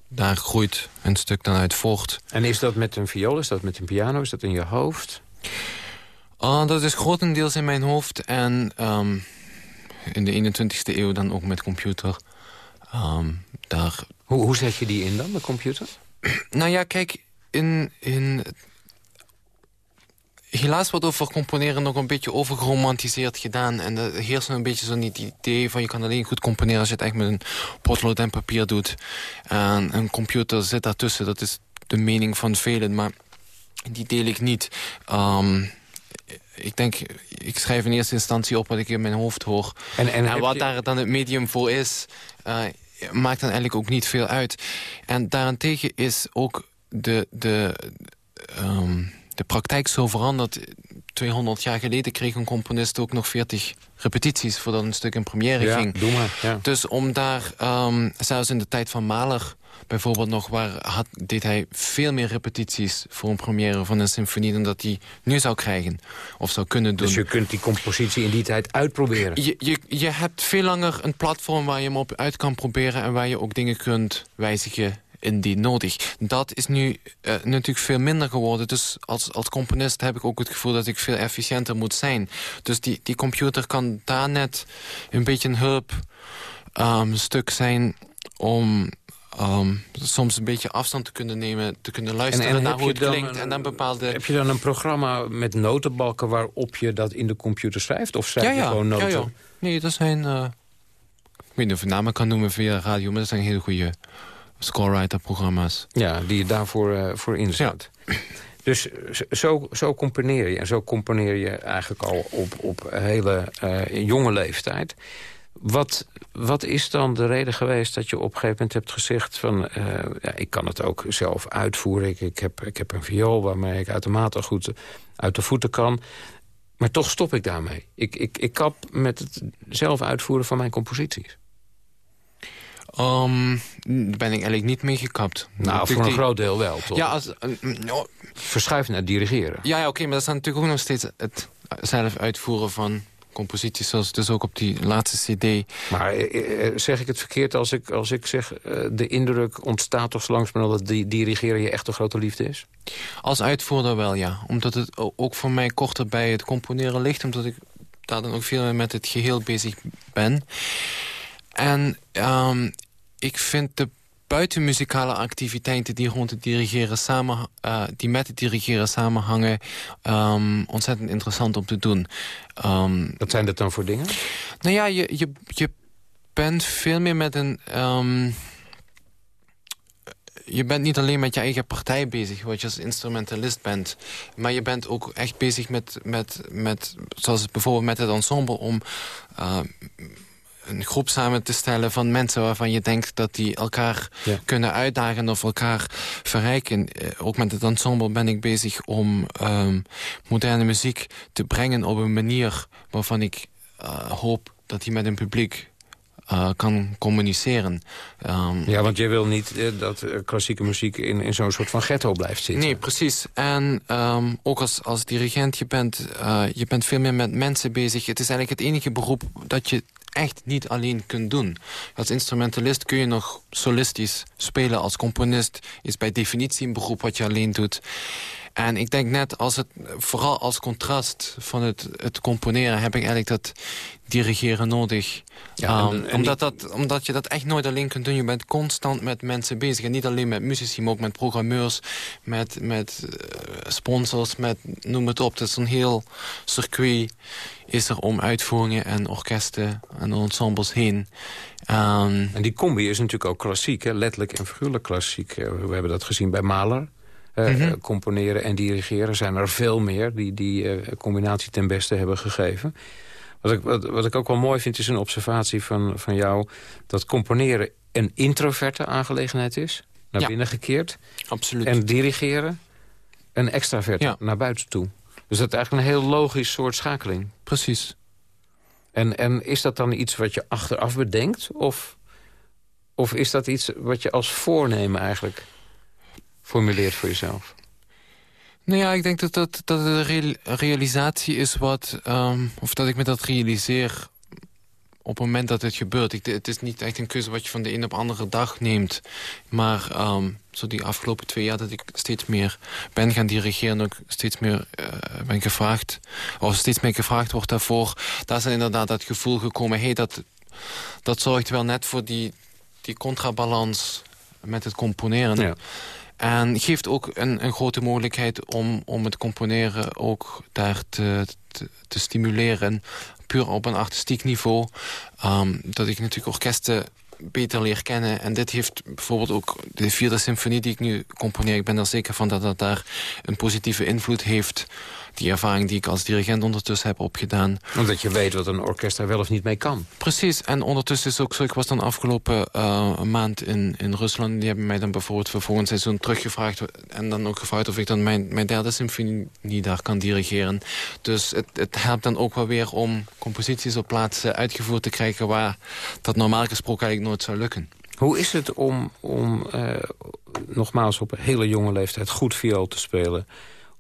daar groeit een stuk dan uit voort. En is dat met een viool, is dat met een piano, is dat in je hoofd? Uh, dat is grotendeels in mijn hoofd en um, in de 21ste eeuw dan ook met computer. Um, daar... hoe, hoe zet je die in dan, de computer? nou ja, kijk, in, in helaas wordt over componeren nog een beetje overgeromantiseerd gedaan. En er heerst een beetje zo'n idee van je kan alleen goed componeren als je het echt met een potlood en papier doet. En een computer zit daartussen, dat is de mening van velen, maar die deel ik niet. Um, ik denk, ik schrijf in eerste instantie op wat ik in mijn hoofd hoor. En, en, en wat je... daar dan het medium voor is, uh, maakt dan eigenlijk ook niet veel uit. En daarentegen is ook de... de um, de praktijk zo veranderd. 200 jaar geleden kreeg een componist ook nog 40 repetities... voordat een stuk in première ja, ging. Doe maar, ja. Dus om daar, um, zelfs in de tijd van Mahler bijvoorbeeld nog... Waar had, deed hij veel meer repetities voor een première van een symfonie... dan dat hij nu zou krijgen of zou kunnen doen. Dus je kunt die compositie in die tijd uitproberen? Je, je, je hebt veel langer een platform waar je hem op uit kan proberen... en waar je ook dingen kunt wijzigen indien nodig. Dat is nu uh, natuurlijk veel minder geworden. Dus als, als componist heb ik ook het gevoel dat ik veel efficiënter moet zijn. Dus die, die computer kan daar net een beetje een hulp um, stuk zijn om... Um, soms een beetje afstand te kunnen nemen, te kunnen luisteren en, en naar hoe het klinkt. Een, en dan bepaalde... Heb je dan een programma met notenbalken waarop je dat in de computer schrijft? Of schrijf ja, ja. je gewoon noten? Ja, ja. Nee, dat zijn... Uh, ik weet niet of ik namen kan noemen via radio, maar dat zijn hele goede scorewriter-programma's. Ja, die je daarvoor uh, voor inzet. Ja. Dus zo, zo componeer je. En zo componeer je eigenlijk al op, op hele uh, jonge leeftijd. Wat, wat is dan de reden geweest dat je op een gegeven moment hebt gezegd... van uh, ja, ik kan het ook zelf uitvoeren. Ik, ik, heb, ik heb een viool waarmee ik uitermate goed uit de voeten kan. Maar toch stop ik daarmee. Ik, ik, ik kap met het zelf uitvoeren van mijn composities. Um, daar ben ik eigenlijk niet mee gekapt. Nou, voor een die... groot deel wel, toch? Ja, als... Uh, no. Verschuiven naar dirigeren. Ja, ja oké, okay, maar dat is natuurlijk ook nog steeds het zelf uitvoeren van composities... zoals dus ook op die laatste cd. Maar zeg ik het verkeerd als ik, als ik zeg... Uh, de indruk ontstaat toch langs me dat die dirigeren je echt een grote liefde is? Als uitvoerder wel, ja. Omdat het ook voor mij korter bij het componeren ligt... omdat ik daar dan ook veel meer met het geheel bezig ben... En um, ik vind de buitenmuzikale activiteiten die rond het dirigeren samen, uh, die met het dirigeren samenhangen, um, ontzettend interessant om te doen. Um, Wat zijn dat dan voor dingen? Nou ja, je, je, je bent veel meer met een... Um, je bent niet alleen met je eigen partij bezig, wat je als instrumentalist bent. Maar je bent ook echt bezig met, met, met zoals bijvoorbeeld met het ensemble... om uh, een groep samen te stellen van mensen waarvan je denkt dat die elkaar ja. kunnen uitdagen of elkaar verrijken. Ook met het ensemble ben ik bezig om um, moderne muziek te brengen op een manier waarvan ik uh, hoop dat die met een publiek uh, kan communiceren. Um, ja, want jij wil niet uh, dat uh, klassieke muziek in, in zo'n soort van ghetto blijft zitten. Nee, precies. En um, ook als, als dirigent, je bent, je bent veel meer met mensen bezig. Het is eigenlijk het enige beroep dat je echt niet alleen kunt doen. Als instrumentalist kun je nog solistisch spelen. Als componist is bij definitie een beroep wat je alleen doet. En ik denk net, als het, vooral als contrast van het, het componeren... heb ik eigenlijk dat dirigeren nodig. Ja, um, omdat, dat, omdat je dat echt nooit alleen kunt doen. Je bent constant met mensen bezig. En niet alleen met muzici, maar ook met programmeurs... met, met uh, sponsors, met noem het op. Het is een heel circuit is er om uitvoeringen en orkesten en ensembles heen. Um, en die combi is natuurlijk ook klassiek, hè? letterlijk en figuurlijk klassiek. We hebben dat gezien bij Mahler. Uh, componeren en dirigeren. zijn er veel meer die die uh, combinatie ten beste hebben gegeven. Wat ik, wat, wat, ik ook wel mooi vind is een observatie van, van jou... dat componeren een introverte aangelegenheid is. Naar ja. binnen gekeerd. Absoluut. En dirigeren een extraverte ja. naar buiten toe. Dus dat is eigenlijk een heel logisch soort schakeling. Precies. En, en is dat dan iets wat je achteraf bedenkt? Of, of is dat iets wat je als voornemen eigenlijk formuleert voor jezelf? Nou ja, ik denk dat dat, dat de realisatie is wat... Um, of dat ik me dat realiseer op het moment dat het gebeurt. Ik, het is niet echt een keuze wat je van de een op de andere dag neemt. Maar um, zo die afgelopen twee jaar dat ik steeds meer ben gaan dirigeren... ook steeds meer uh, ben gevraagd... of steeds meer gevraagd wordt daarvoor... daar is inderdaad dat gevoel gekomen... hey, dat, dat zorgt wel net voor die, die contrabalans met het componeren... Ja. En geeft ook een, een grote mogelijkheid om, om het componeren ook daar te, te, stimuleren. Puur op een artistiek niveau. Um, dat ik natuurlijk orkesten beter leer kennen. En dit heeft bijvoorbeeld ook de vierde symfonie die ik nu componeer. Ik ben er zeker van dat dat daar een positieve invloed heeft die ervaring die ik als dirigent ondertussen heb opgedaan. Omdat je weet wat een orkest daar wel of niet mee kan. Precies, en ondertussen is ook zo... Ik was dan afgelopen uh, maand in, in Rusland. Die hebben mij dan bijvoorbeeld voor volgend seizoen teruggevraagd... en dan ook gevraagd of ik dan mijn, mijn derde symfonie daar kan dirigeren. Dus het, het helpt dan ook wel weer om composities op plaatsen uitgevoerd te krijgen... waar dat normaal gesproken eigenlijk nooit zou lukken. Hoe is het om, om uh, nogmaals op een hele jonge leeftijd goed viool te spelen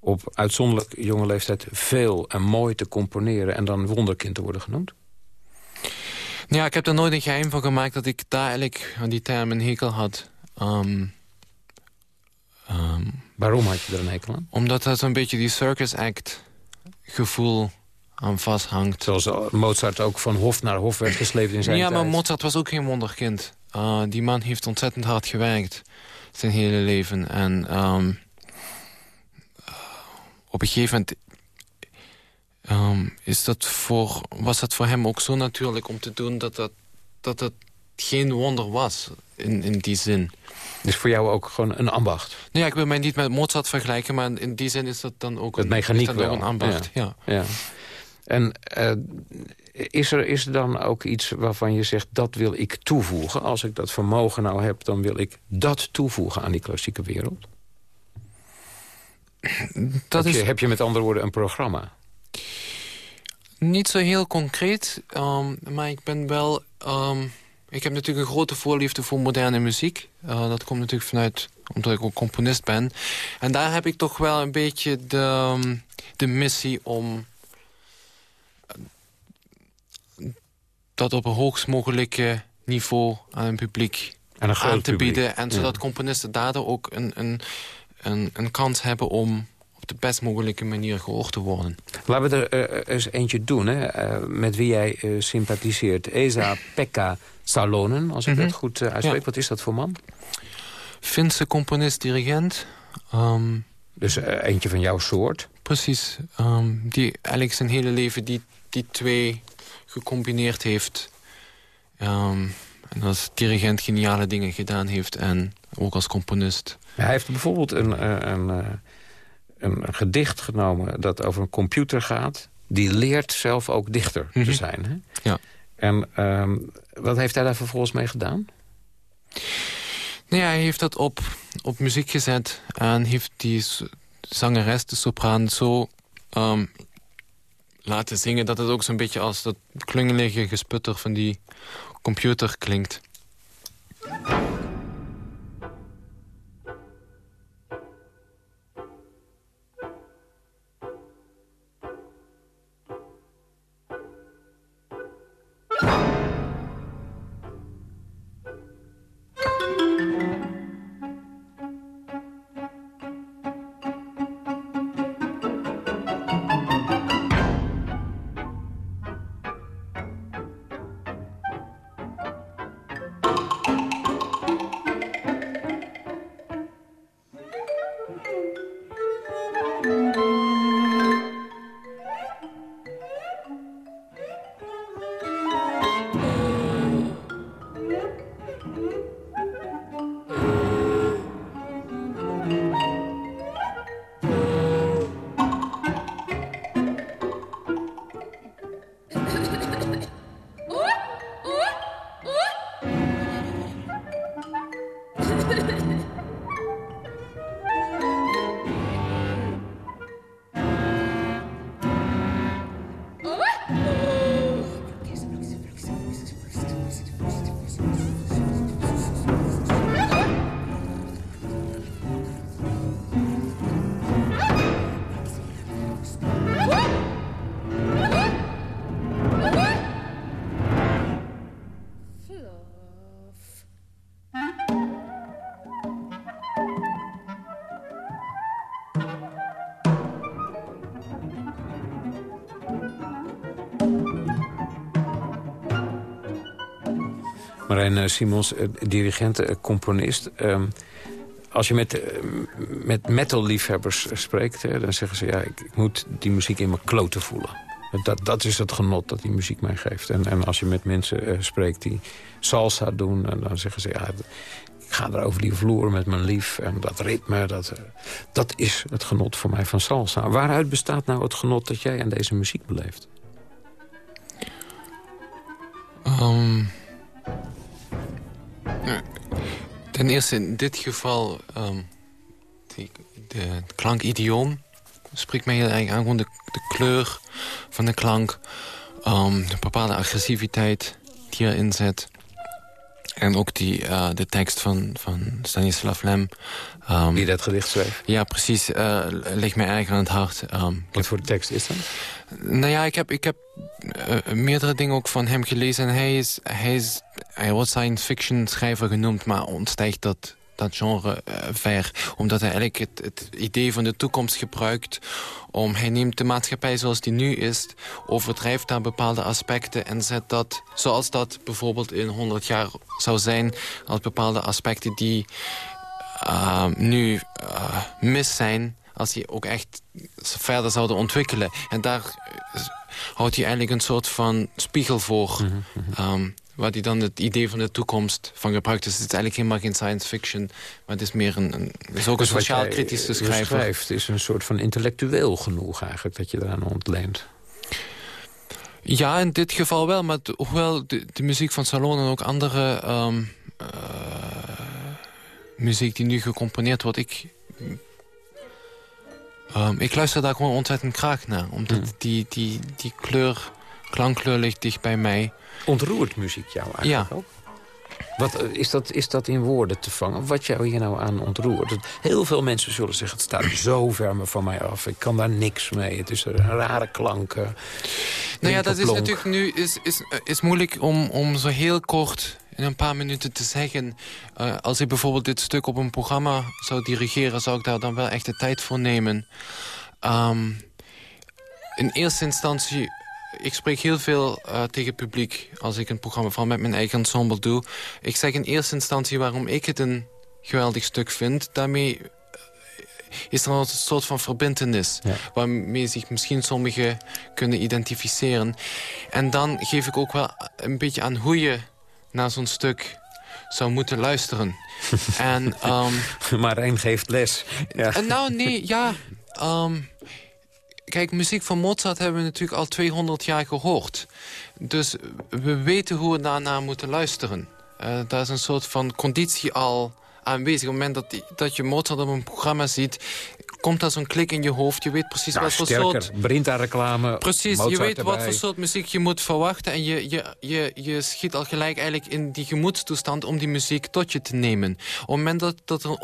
op uitzonderlijk jonge leeftijd veel en mooi te componeren... en dan wonderkind te worden genoemd? Ja, ik heb er nooit een geheim van gemaakt dat ik daar eigenlijk aan die term een hekel had. Um, um, Waarom had je er een hekel aan? Omdat dat zo'n beetje die circus act gevoel aan vasthangt. Zoals Mozart ook van hof naar hof werd gesleept in zijn ja, tijd. Ja, maar Mozart was ook geen wonderkind. Uh, die man heeft ontzettend hard gewerkt. Zijn hele leven. En um, op een gegeven moment um, is dat voor, was dat voor hem ook zo natuurlijk om te doen... dat dat, dat het geen wonder was in, in die zin. Dus voor jou ook gewoon een ambacht? Nou ja, ik wil mij niet met Mozart vergelijken... maar in die zin is dat dan ook, een, mechaniek wel. een ambacht. Ja. ja. ja. En uh, is, er, is er dan ook iets waarvan je zegt... dat wil ik toevoegen? Als ik dat vermogen nou heb, dan wil ik dat toevoegen aan die klassieke wereld? Dat heb, je, is... heb je met andere woorden een programma? Niet zo heel concreet, um, maar ik ben wel... Um, ik heb natuurlijk een grote voorliefde voor moderne muziek. Uh, dat komt natuurlijk vanuit omdat ik ook componist ben. En daar heb ik toch wel een beetje de, um, de missie om... dat op een hoogst mogelijke niveau aan een publiek en een aan te publiek. bieden. En zodat componisten daardoor ook een, een een, een kans hebben om op de best mogelijke manier gehoord te worden. Laten we er uh, eens eentje doen, hè, uh, met wie jij uh, sympathiseert. Esa Pekka Salonen, als ik mm -hmm. dat goed uitspreek. Ja. Wat is dat voor man? Finse componist, dirigent. Um, dus eentje van jouw soort? Precies. Um, die eigenlijk zijn hele leven die, die twee gecombineerd heeft. Um, en als dirigent geniale dingen gedaan heeft en ook als componist. Hij heeft bijvoorbeeld een, een, een, een, gedicht genomen dat over een computer gaat. Die leert zelf ook dichter mm -hmm. te zijn. Hè? Ja. En um, wat heeft hij daar vervolgens mee gedaan? Nou ja, hij heeft dat op, op muziek gezet. En heeft die zangeres, de sopraan, zo um, laten zingen... dat het ook zo'n beetje als dat klungelige gesputter van die computer klinkt. Marijn eh, Simons, eh, dirigent, eh, componist. Ehm, als je met, met metal-liefhebbers spreekt, dan zeggen ze... ja, ik, ik, moet die muziek in mijn kloten voelen. Dat, dat is het genot dat die muziek mij geeft. En, en als je met mensen spreekt die salsa doen... dan zeggen ze, ja, ik ga er over die vloer met mijn lief. En dat ritme, dat, dat is het genot voor mij van salsa. Waaruit bestaat nou het genot dat jij aan deze muziek beleeft? Um, ten eerste in dit geval... Um, die, de klankidioom spreekt mij heel erg aan. Gewoon de, de kleur van de klank. Um, de bepaalde agressiviteit die erin zit. En ook die, uh, de tekst van, van Stanislav Lem. Um, die dat gedicht schreef? Ja, precies. Uh, ligt mij erg aan het hart. Um, Wat voor tekst is dat? Nou ja, ik heb, ik heb uh, meerdere dingen ook van hem gelezen. En hij, is, hij, is, hij wordt science fiction schrijver genoemd, maar ontstijgt dat, dat genre uh, ver. Omdat hij eigenlijk het, het, idee van de toekomst gebruikt... om hij neemt de maatschappij zoals die nu is... overdrijft daar bepaalde aspecten en zet dat... zoals dat bijvoorbeeld in 100 jaar zou zijn... als bepaalde aspecten die uh, nu mis zijn als die ook echt verder zouden ontwikkelen. En daar houdt hij eigenlijk een soort van spiegel voor... Mm -hmm. Waar hij dan het idee van de toekomst van gebruikt. Dus het is eigenlijk helemaal geen science fiction... maar het is meer een, een is ook een dus sociaal-kritische schrijver. schrijft is een soort van intellectueel genoeg eigenlijk... dat je eraan ontleent. Ja, in dit geval wel. Maar hoewel de, de, muziek van Salon en ook andere um, uh, muziek die nu gecomponeerd wordt... ik Um, ik luister daar gewoon ontzettend graag naar. Omdat mm. die, die, die kleur, klankkleur ligt dicht bij mij. Ontroert muziek jou eigenlijk ja. ook? Wat, eh, is, dat, is dat in woorden te vangen? Wat jou hier nou aan ontroert? Heel veel mensen zullen zeggen, het staat zo ver van mij af. Ik kan daar niks mee. Het is een rare klank. nou ja, dat is natuurlijk nu is, is, is moeilijk om, om zo heel kort in een paar minuten te zeggen... Uh, als ik bijvoorbeeld dit stuk op een programma zou dirigeren... zou ik daar dan wel echt de tijd voor nemen. Um, in eerste instantie... Ik spreek heel veel uh, tegen publiek als ik een programma van met mijn eigen ensemble doe. Ik zeg in eerste instantie waarom ik het een geweldig stuk vind. Daarmee eh, is er een soort van verbindenis... Ja. waarmee zich misschien sommigen kunnen identificeren. En dan geef ik ook wel een beetje aan hoe je naar zo'n stuk zou moeten luisteren. en, um, Marijn geeft les. Ja. Uh, nou, nee, ja. Um, kijk, muziek van Mozart hebben we natuurlijk al 200 jaar gehoord. Dus we weten hoe we daarna moeten luisteren. Uh, daar is een soort van conditie al aanwezig. Op het moment dat, die- dat je Mozart op een programma ziet... komt daar zo'n klik in je hoofd. Je weet precies Nou, wat voor sterker, soort... Brinta-reclame, Precies, Mozart je weet wat voor soort muziek je moet verwachten... en je, je, je, je schiet al gelijk eigenlijk in die gemoedstoestand... om die muziek tot je te nemen. Op het moment dat, dat er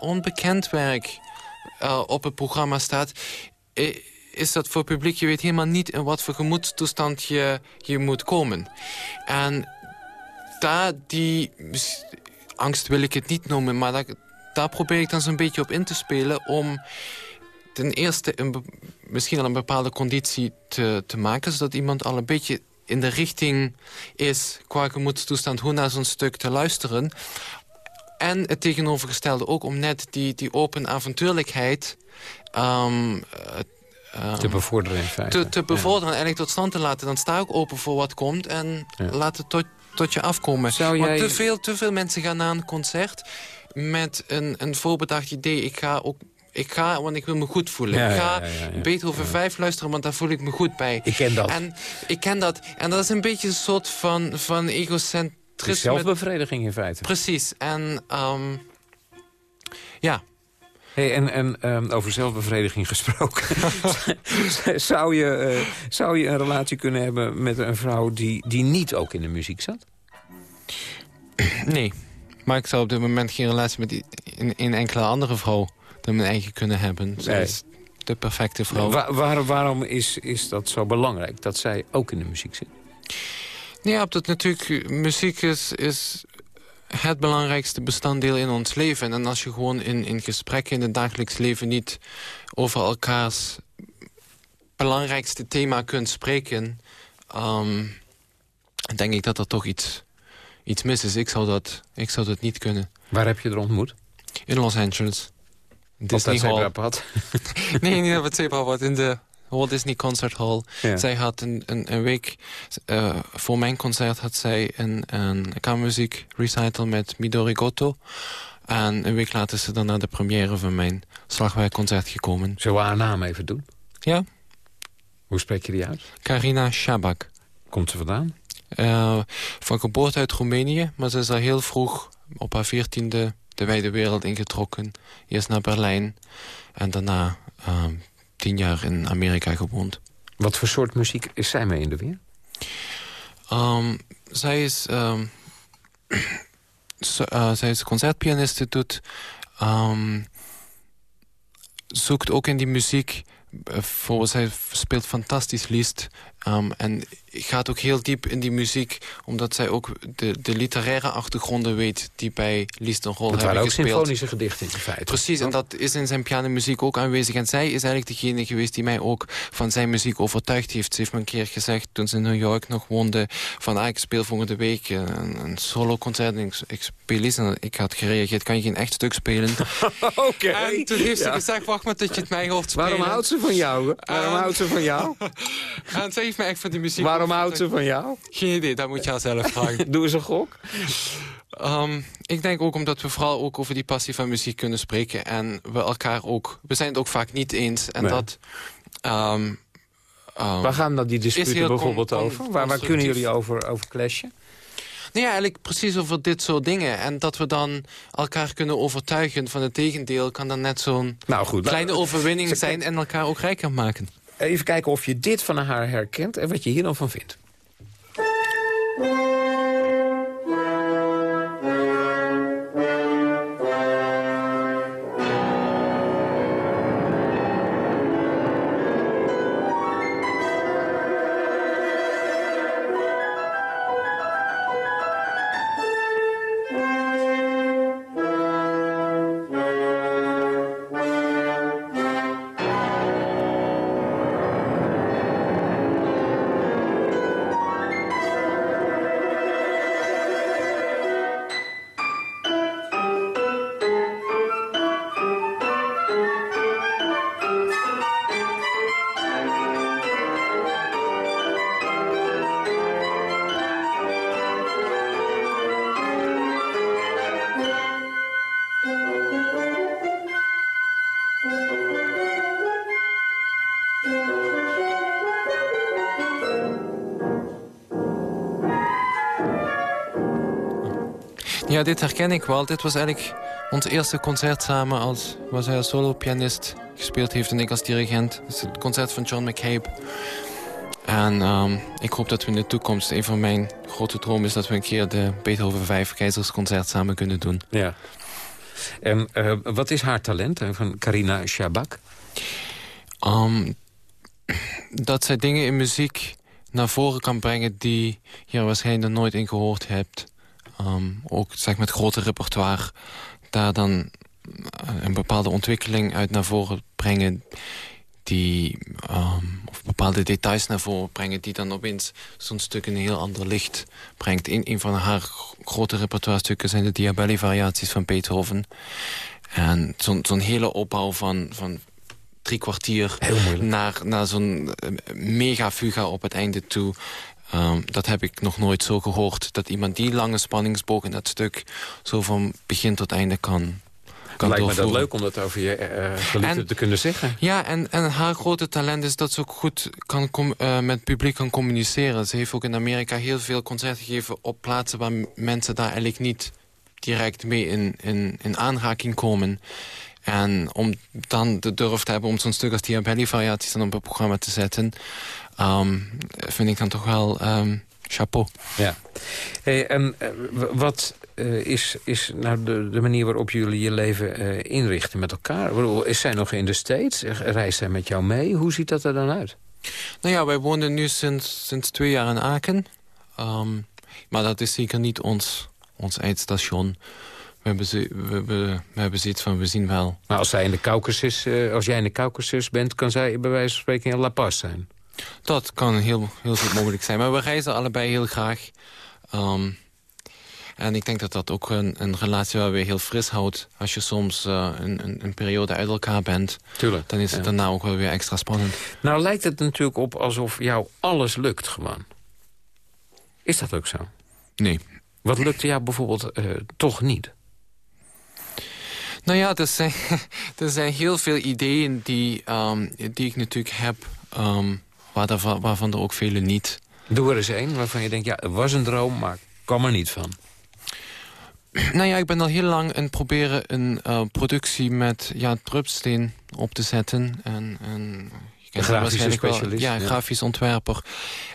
onbekend werk eh, op het programma staat... eh, is dat voor het publiek, je weet helemaal niet... in wat voor gemoedstoestand je, je moet komen. En daar die... Angst wil ik het niet noemen, maar daar, daar probeer ik dan zo'n beetje op in te spelen... om ten eerste een misschien al een bepaalde conditie te, te maken... zodat iemand al een beetje in de richting is qua gemoedstoestand... hoe naar zo'n stuk te luisteren. En het tegenovergestelde ook om net die, die open avontuurlijkheid... ehm, eh, ehm, Te bevorderen in feite. te, te bevorderen en eigenlijk tot stand te laten. Dan sta ik open voor wat komt en laat het tot, tot je afkomen. Zou Want jij- te, veel, te veel mensen gaan naar een concert met een, een voorbedacht idee. Ik ga ook... Ik ga, want ik wil me goed voelen. Ja, ik ga ja, ja, ja. Beethoven 5 luisteren, want daar voel ik me goed bij. Ik ken dat. En ik ken dat. En dat is een beetje een soort van, van egocentrisme. zelfbevrediging in feite. Precies. En ehm, ja, Hey, en en ehm, over zelfbevrediging gesproken. zou, je, eh, zou je een relatie kunnen hebben met een vrouw die, die niet ook in de muziek zat? Nee. Maar ik zou op dit moment geen relatie met i- een, een enkele andere vrouw dan mijn eigen kunnen hebben. Zij Nee. is de perfecte vrouw. Wa- waar- waarom is, is dat zo belangrijk dat zij ook in de muziek zit? Ja, omdat natuurlijk eh, muziek is, is het belangrijkste bestanddeel in ons leven. En als je gewoon in, in gesprekken in het dagelijks leven niet over elkaars belangrijkste thema kunt spreken... ehm, denk ik dat er toch iets, iets mis is. Ik zou, dat, ik zou dat niet kunnen. Waar heb je er ontmoet? In Los Angeles. Op dat Disney zebrapad? nee, niet op het zebrapad. In de Walt Disney Concert Hall. Ja. Zij had een, een, een week... eh, voor mijn concert had zij een, een kamermuziek recital met Midori Goto. En een week later is ze dan naar de première van mijn slagwerkconcert gekomen. Zullen we haar naam even doen? Ja, Hoe spreek je die uit? Carina Shabak. Komt ze vandaan? Eh, van geboorte uit Roemenië, maar ze is al heel vroeg op haar veertiende de wijde wereld ingetrokken. Eerst naar Berlijn en daarna eh, tien jaar in Amerika gewoond. Wat voor soort muziek is zij mee in de weer? Ehm, zij is... eh, zij is concertpianiste, doet... ehm, zoekt ook in die muziek... eh, voor, zij speelt fantastisch liest. Ehm, en gaat ook heel diep in die muziek... omdat zij ook de, de literaire achtergronden weet... die bij Liest een rol Het hebben waren ook gespeeld. symfonische gedichten in feite. Precies, en dat is in zijn pianomuziek ook aanwezig. En zij is eigenlijk degene geweest die mij ook van zijn muziek overtuigd heeft. Ze heeft me een keer gezegd, toen ze in New York nog woonde... van ah, ik speel volgende week een, een solo-concert en ik, ik speel iets. En ik had gereageerd, kan je geen echt stuk spelen? Oké. En toen heeft ze Ja. gezegd, wacht maar tot je het mij hoort spelen. Waarom houdt ze van jou? Waarom houdt ze van jou? En zij mij echt van die muziek... Waarom houdt ze van jou? Geen idee, dat moet je haar zelf vragen. Doe eens een gok. Ehm, ik denk ook omdat we vooral ook over die passie van muziek kunnen spreken. En we elkaar ook... We zijn het ook vaak niet eens. En Nee. dat... ehm, ehm, Waar gaan dan die heel bijvoorbeeld over? Waar, waar kunnen jullie over, over clashen? Nee, ja, eigenlijk precies over dit soort dingen. En dat we dan elkaar kunnen overtuigen van het tegendeel... kan dan net zo'n Nou kleine nou, overwinning zijn... en elkaar ook rijker maken. Even kijken of je dit van haar herkent en wat je hier dan van vindt. Ja, dit herken ik wel. Dit was eigenlijk ons eerste concert samen als, was hij als solo-pianist gespeeld heeft en ik als dirigent. Het is het concert van John McCabe. En um, ik hoop dat we in de toekomst, een van mijn grote dromen is dat we een keer de Beethoven 5 Keizersconcert samen kunnen doen. Ja. En uh, wat is haar talent van Carina Shabak? Um, dat zij dingen in muziek naar voren kan brengen die je waarschijnlijk nooit in gehoord hebt. Um, ook zeg met grote repertoire. Daar dan een bepaalde ontwikkeling uit naar voren brengen die, um, of bepaalde details naar voren brengen... die dan opeens zo'n stuk in een heel ander licht brengt. Een, een van haar grote repertoire stukken zijn de Diabelli-variaties van Beethoven. En zo'n zo'n hele opbouw van, van drie kwartier naar, naar zo'n eh, mega fuga op het einde toe... Um, dat heb ik nog nooit zo gehoord. Dat iemand die lange spanningsboog in dat stuk... zo van begin tot einde kan, kan Lijkt me dat leuk om dat over je uh, geliefde te kunnen zeggen. Ja, en, en haar grote talent is dat ze ook goed kan uh, met het publiek kan communiceren. Ze heeft ook in Amerika heel veel concerten gegeven op plaatsen... waar mensen daar eigenlijk niet direct mee in, in, in aanraking komen. En om dan de durf te hebben om zo'n stuk als die Abelli-variaties... dan op het programma te zetten... Um, vind ik dan toch wel um, chapeau. Ja. Hey, en uh, wat uh, is, is nou de, de, manier waarop jullie je leven uh, inrichten met elkaar? Is zij nog in de States? Reist zij met jou mee? Hoe ziet dat er dan uit? Nou ja, wij wonen nu sinds, sinds twee jaar in Aken. Um, maar dat is zeker niet ons, ons eindstation. We hebben, ze, we, hebben, we hebben zoiets van, we zien wel. Maar als, zij in de Caucasus, als jij in de Caucasus bent... kan zij bij wijze van spreken in La Paz zijn? Dat kan heel, heel goed mogelijk zijn. Maar we reizen allebei heel graag. Um, en ik denk dat dat ook een, een relatie waar we heel fris houdt. Als je soms uh, een, een, een, periode uit elkaar bent... Tuurlijk, dan is het ja. daarna ook wel weer extra spannend. Nou lijkt het natuurlijk op alsof jou alles lukt gewoon. Is dat ook zo? Nee. Wat lukte jou bijvoorbeeld uh, toch niet? Nou ja, er zijn, er zijn heel veel ideeën die, um, die ik natuurlijk heb... Um, waar, waarvan er ook vele niet. Doe er eens één waarvan je denkt, ja, het was een droom, maar kwam er niet van. Nou ja, ik ben al heel lang aan het proberen een uh, productie met ja, Drupsteen op te zetten. En, en een grafische specialist. Wel, ja, een ja. grafisch ontwerper.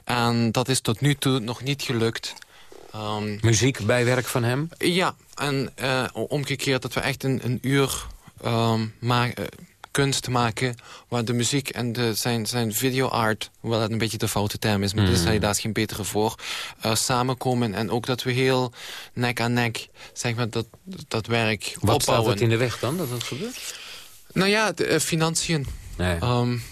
En dat is tot nu toe nog niet gelukt. Um, Muziek, bijwerk van hem? Ja, en uh, omgekeerd dat we echt een, een uur um, maken kunst maken... waar de muziek en de, zijn, zijn video-art... hoewel dat een beetje de foute term is... maar mm. er is helaas geen betere voor... Uh, samenkomen en ook dat we heel nek aan nek... zeg maar dat, dat werk Wat opbouwen. staat het in de weg dan, dat dat gebeurt? Nou ja, de, uh, financiën. Nee. Um,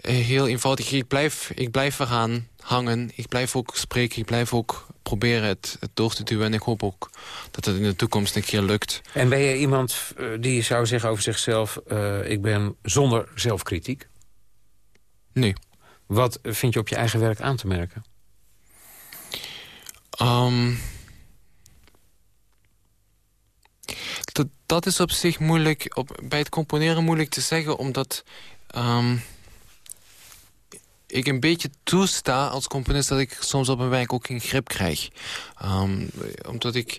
heel eenvoudig. Ik blijf, ik blijf eraan hangen. Ik blijf ook spreken. Ik blijf ook proberen het, het door te duwen. En ik hoop ook dat het in de toekomst een keer lukt. En ben je iemand die zou zeggen over zichzelf... Uh, ik ben zonder zelfkritiek? Nee. Wat vind je op je eigen werk aan te merken? Um, dat, dat is op zich moeilijk, op, bij het componeren moeilijk te zeggen... omdat... Um, ik een beetje toesta als componist... dat ik soms op mijn werk ook geen grip krijg. Um, omdat ik...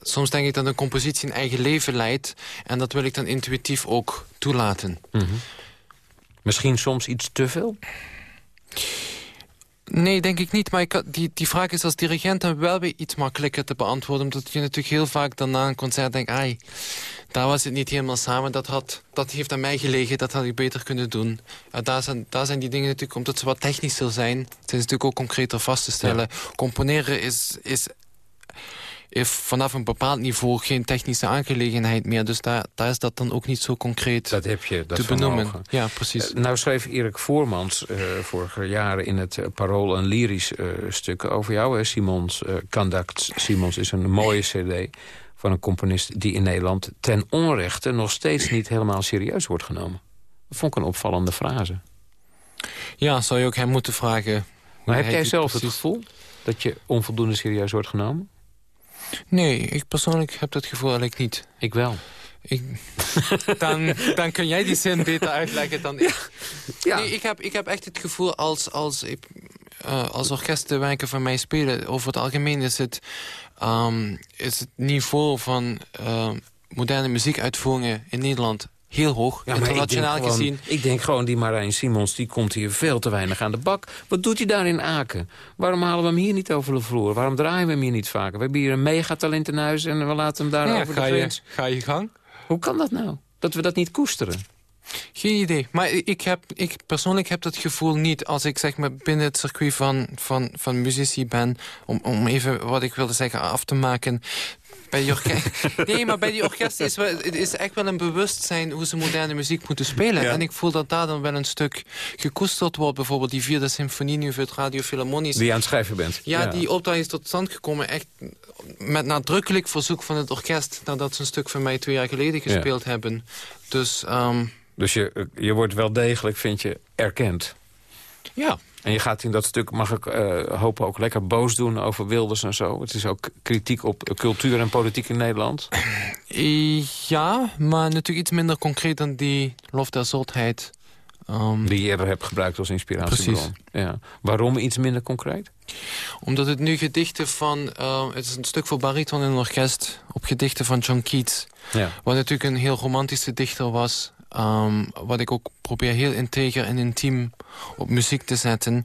Soms denk ik dat een compositie een eigen leven leidt... en dat wil ik dan intuïtief ook toelaten. Mm -hmm. Misschien soms iets te veel? Nee, denk ik niet. Maar ik, die, die vraag is als dirigent dan wel weer iets makkelijker te beantwoorden. Omdat je natuurlijk heel vaak dan na een concert denkt... Ai, daar was het niet helemaal samen. Dat, had, dat heeft aan mij gelegen, dat had ik beter kunnen doen. Uh, daar, zijn, daar zijn die dingen natuurlijk, omdat ze wat technischer zijn... zijn ze natuurlijk ook concreter vast te stellen. Ja. Componeren is, is, is vanaf een bepaald niveau geen technische aangelegenheid meer. Dus daar, daar is dat dan ook niet zo concreet dat heb je, dat te benoemen. Ja, precies. Uh, nou schreef Erik Voormans uh, vorige jaren in het uh, Parool een lyrisch stuk over jou. Hè? Simons Conduct Simons is een mooie cd van een componist die in Nederland ten onrechte nog steeds niet helemaal serieus wordt genomen. Dat vond ik een opvallende frase. Ja, zou je ook hem moeten vragen. Maar heb jij zelf precies... het gevoel dat je onvoldoende serieus wordt genomen? Nee, ik persoonlijk heb dat gevoel eigenlijk niet. Ik wel. Ik, dan, dan kun jij die zin beter uitleggen dan ik. Ja. Nee, ik, heb, ik heb echt het gevoel als, als, ik, uh, als orkesten werken van mij spelen... over het algemeen is het, um, is het niveau van uh, moderne muziekuitvoeringen in Nederland heel hoog, Ja, ik internationaal gewoon- gezien. Ik denk gewoon, die Marijn Simons die komt hier veel te weinig aan de bak. Wat doet hij daar in Aken? Waarom halen we hem hier niet over de vloer? Waarom draaien we hem hier niet vaker? We hebben hier een megatalent in huis en we laten hem daar Ja, over ga de je- ga je gang. Hoe kan dat nou? Dat we dat niet koesteren? Geen idee. Maar ik, heb, ik persoonlijk heb dat gevoel niet als ik zeg maar binnen het circuit van, van, van muzici ben. Om, om even wat ik wilde zeggen af te maken. Bij die orkest, nee, maar bij die orkesten is, wel, het is echt wel een bewustzijn hoe ze moderne muziek moeten spelen. Ja. En ik voel dat daar dan wel een stuk gekoesterd wordt. Bijvoorbeeld die vierde symfonie nu voor het Radio Philharmonisch. Die je aan het schrijven bent. Ja, die opdracht is tot stand gekomen echt met nadrukkelijk verzoek van het orkest... nadat ze een stuk van mij twee jaar geleden gespeeld hebben. Dus ehm, Dus je, je wordt wel degelijk, vind je, erkend. ja, En je gaat in dat stuk, mag ik eh, hopen, ook lekker boos doen over Wilders en zo. Het is ook kritiek op cultuur en politiek in Nederland. Eh, Ja, maar natuurlijk iets minder concreet dan die lof der zotheid. Ehm, Die je eerder hebt gebruikt als inspiratiebron. Precies. Ja. Waarom iets minder concreet? Omdat het nu gedichten van... eh, het is een stuk voor bariton en orkest op gedichten van John Keats. Ja. Wat natuurlijk een heel romantische dichter was. Ehm, wat ik ook probeer heel integer en intiem op muziek te zetten.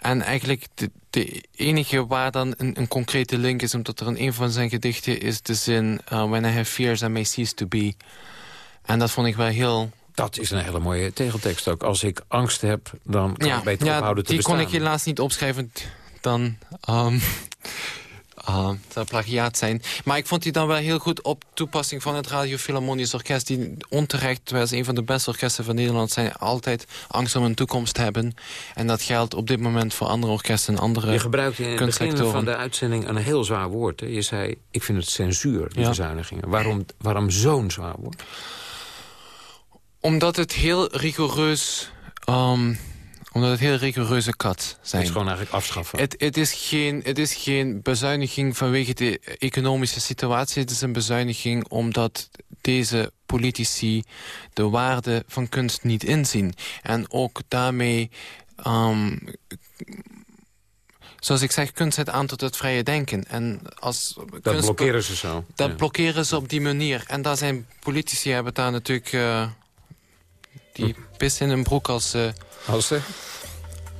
En eigenlijk de, de enige waar dan een, een concrete link is... omdat er in een van zijn gedichten is de zin... uh, When I have fears, I may cease to be. En dat vond ik wel heel... Dat is een hele mooie tegeltekst ook. Als ik angst heb, dan kan ja, ik beter ja, ophouden te die bestaan. kon ik helaas niet opschrijven. Dan um, uh, zou plagiaat zijn. Maar ik vond die dan wel heel goed op toepassing van het Radio Philharmonisch Orkest. Die onterecht, terwijl ze een van de beste orkesten van Nederland zijn... altijd angst om een toekomst hebben. En dat geldt op dit moment voor andere orkesten en andere Je gebruikte in het begin van de uitzending een heel zwaar woord. Hè? Je zei, ik vind het censuur, die Ja. verzuinigingen. Waarom, waarom zo'n zwaar woord? Omdat het heel rigoureus... um, omdat het heel rigoureuze kat zijn. Het is gewoon eigenlijk afschaffen. Het, het, is geen, het is geen bezuiniging vanwege de economische situatie. Het is een bezuiniging omdat deze politici de waarde van kunst niet inzien. En ook daarmee... Um, zoals ik zeg, kunst zet aan tot het vrije denken. En als Dat kunst- blokkeren ze zo. Dat Ja. blokkeren ze op die manier. En daar zijn politici hebben daar natuurlijk... eh, die pis in hun broek als... eh, Als ze?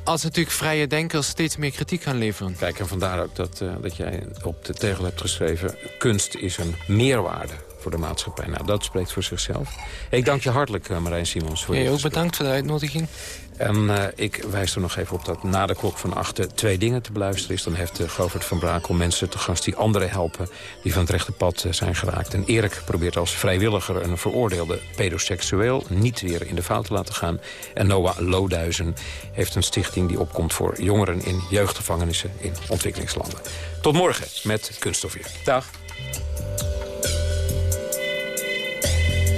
als natuurlijk vrije denkers steeds meer kritiek gaan leveren. Kijk, en vandaar ook dat, eh, dat jij op de tegel hebt geschreven... kunst is een meerwaarde voor de maatschappij. Nou, dat spreekt voor zichzelf. Ik dank je hartelijk, eh, Marijn Simons. Voor je Hey, ook bedankt voor de uitnodiging. En eh, ik wijs er nog even op dat na de klok van achter twee dingen te beluisteren is. Dan heeft uh, van Brakel mensen te gast die anderen helpen... die van het rechte pad eh, zijn geraakt. En Erik probeert als vrijwilliger een veroordeelde pedoseksueel... niet weer in de fout te laten gaan. En Noah Loduizen heeft een stichting die opkomt voor jongeren... in jeugdgevangenissen in ontwikkelingslanden. Tot morgen met Kunststof. Dag.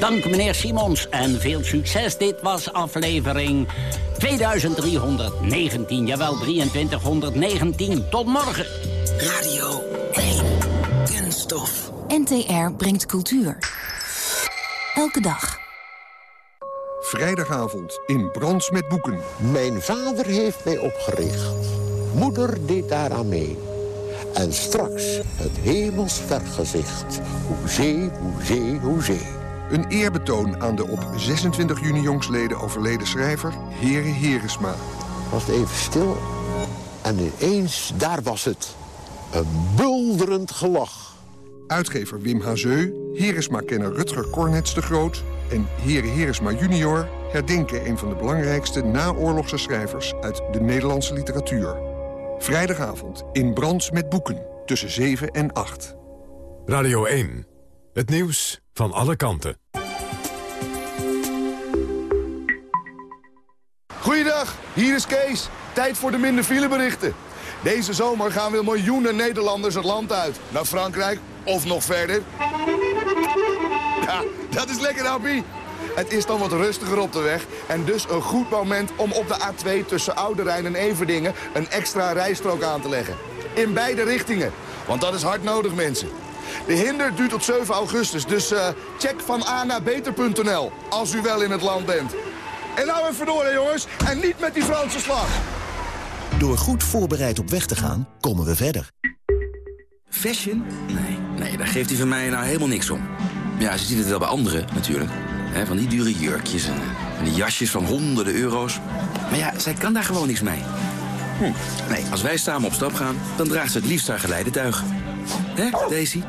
Dank meneer Simons en veel succes. Dit was aflevering 2319. Jawel, 2319. Tot morgen. Radio 1. Kunststof. NTR brengt cultuur. Elke dag. Vrijdagavond in Brands met Boeken. Mijn vader heeft mij opgericht. Moeder deed daaraan mee. En straks het hemels vergezicht. Hoezee, hoezee, hoezee. Een eerbetoon aan de op 26 juni jongsleden overleden schrijver Here Heresma. Was het even stil. En ineens, daar was het. Een bulderend gelach. Uitgever Wim Hazeu, Heresma-kenner Rutger Cornets de Groot... en Here Heresma junior herdenken een van de belangrijkste naoorlogse schrijvers... uit de Nederlandse literatuur. Vrijdagavond in Brands met Boeken, tussen 7 en 8. Radio 1. Het nieuws van alle kanten. Goeiedag, hier is Kees. Tijd voor de minder fileberichten. Deze zomer gaan weer miljoenen Nederlanders het land uit. Naar Frankrijk of nog verder. Ja, dat is lekker, Appie. Het is dan wat rustiger op de weg en dus een goed moment om op de A2 tussen Oude Rijn en Everdingen een extra rijstrook aan te leggen. In beide richtingen, want dat is hard nodig, mensen. De hinder duurt tot 7 augustus. Dus eh, check van A naar beter.nl als u wel in het land bent. En nou even door, jongens. En niet met die Franse slag. Door goed voorbereid op weg te gaan, komen we verder. Fashion? Nee, nee daar geeft hij van mij nou helemaal niks om. Ja, ze ziet het wel bij anderen natuurlijk. Van die dure jurkjes eh, en, die jasjes van honderden euro's. Maar ja, zij kan daar gewoon niks mee. Hm. Nee, als wij samen op stap gaan, dan draagt ze het liefst haar geleide tuig. Hè, Daisy?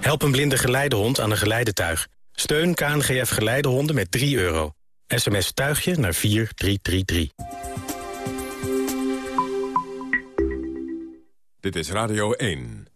Help een blinde geleidehond aan een geleidetuig. Steun KNGF Geleidehonden met 3 euro. SMS tuigje naar 4333. Dit is Radio 1.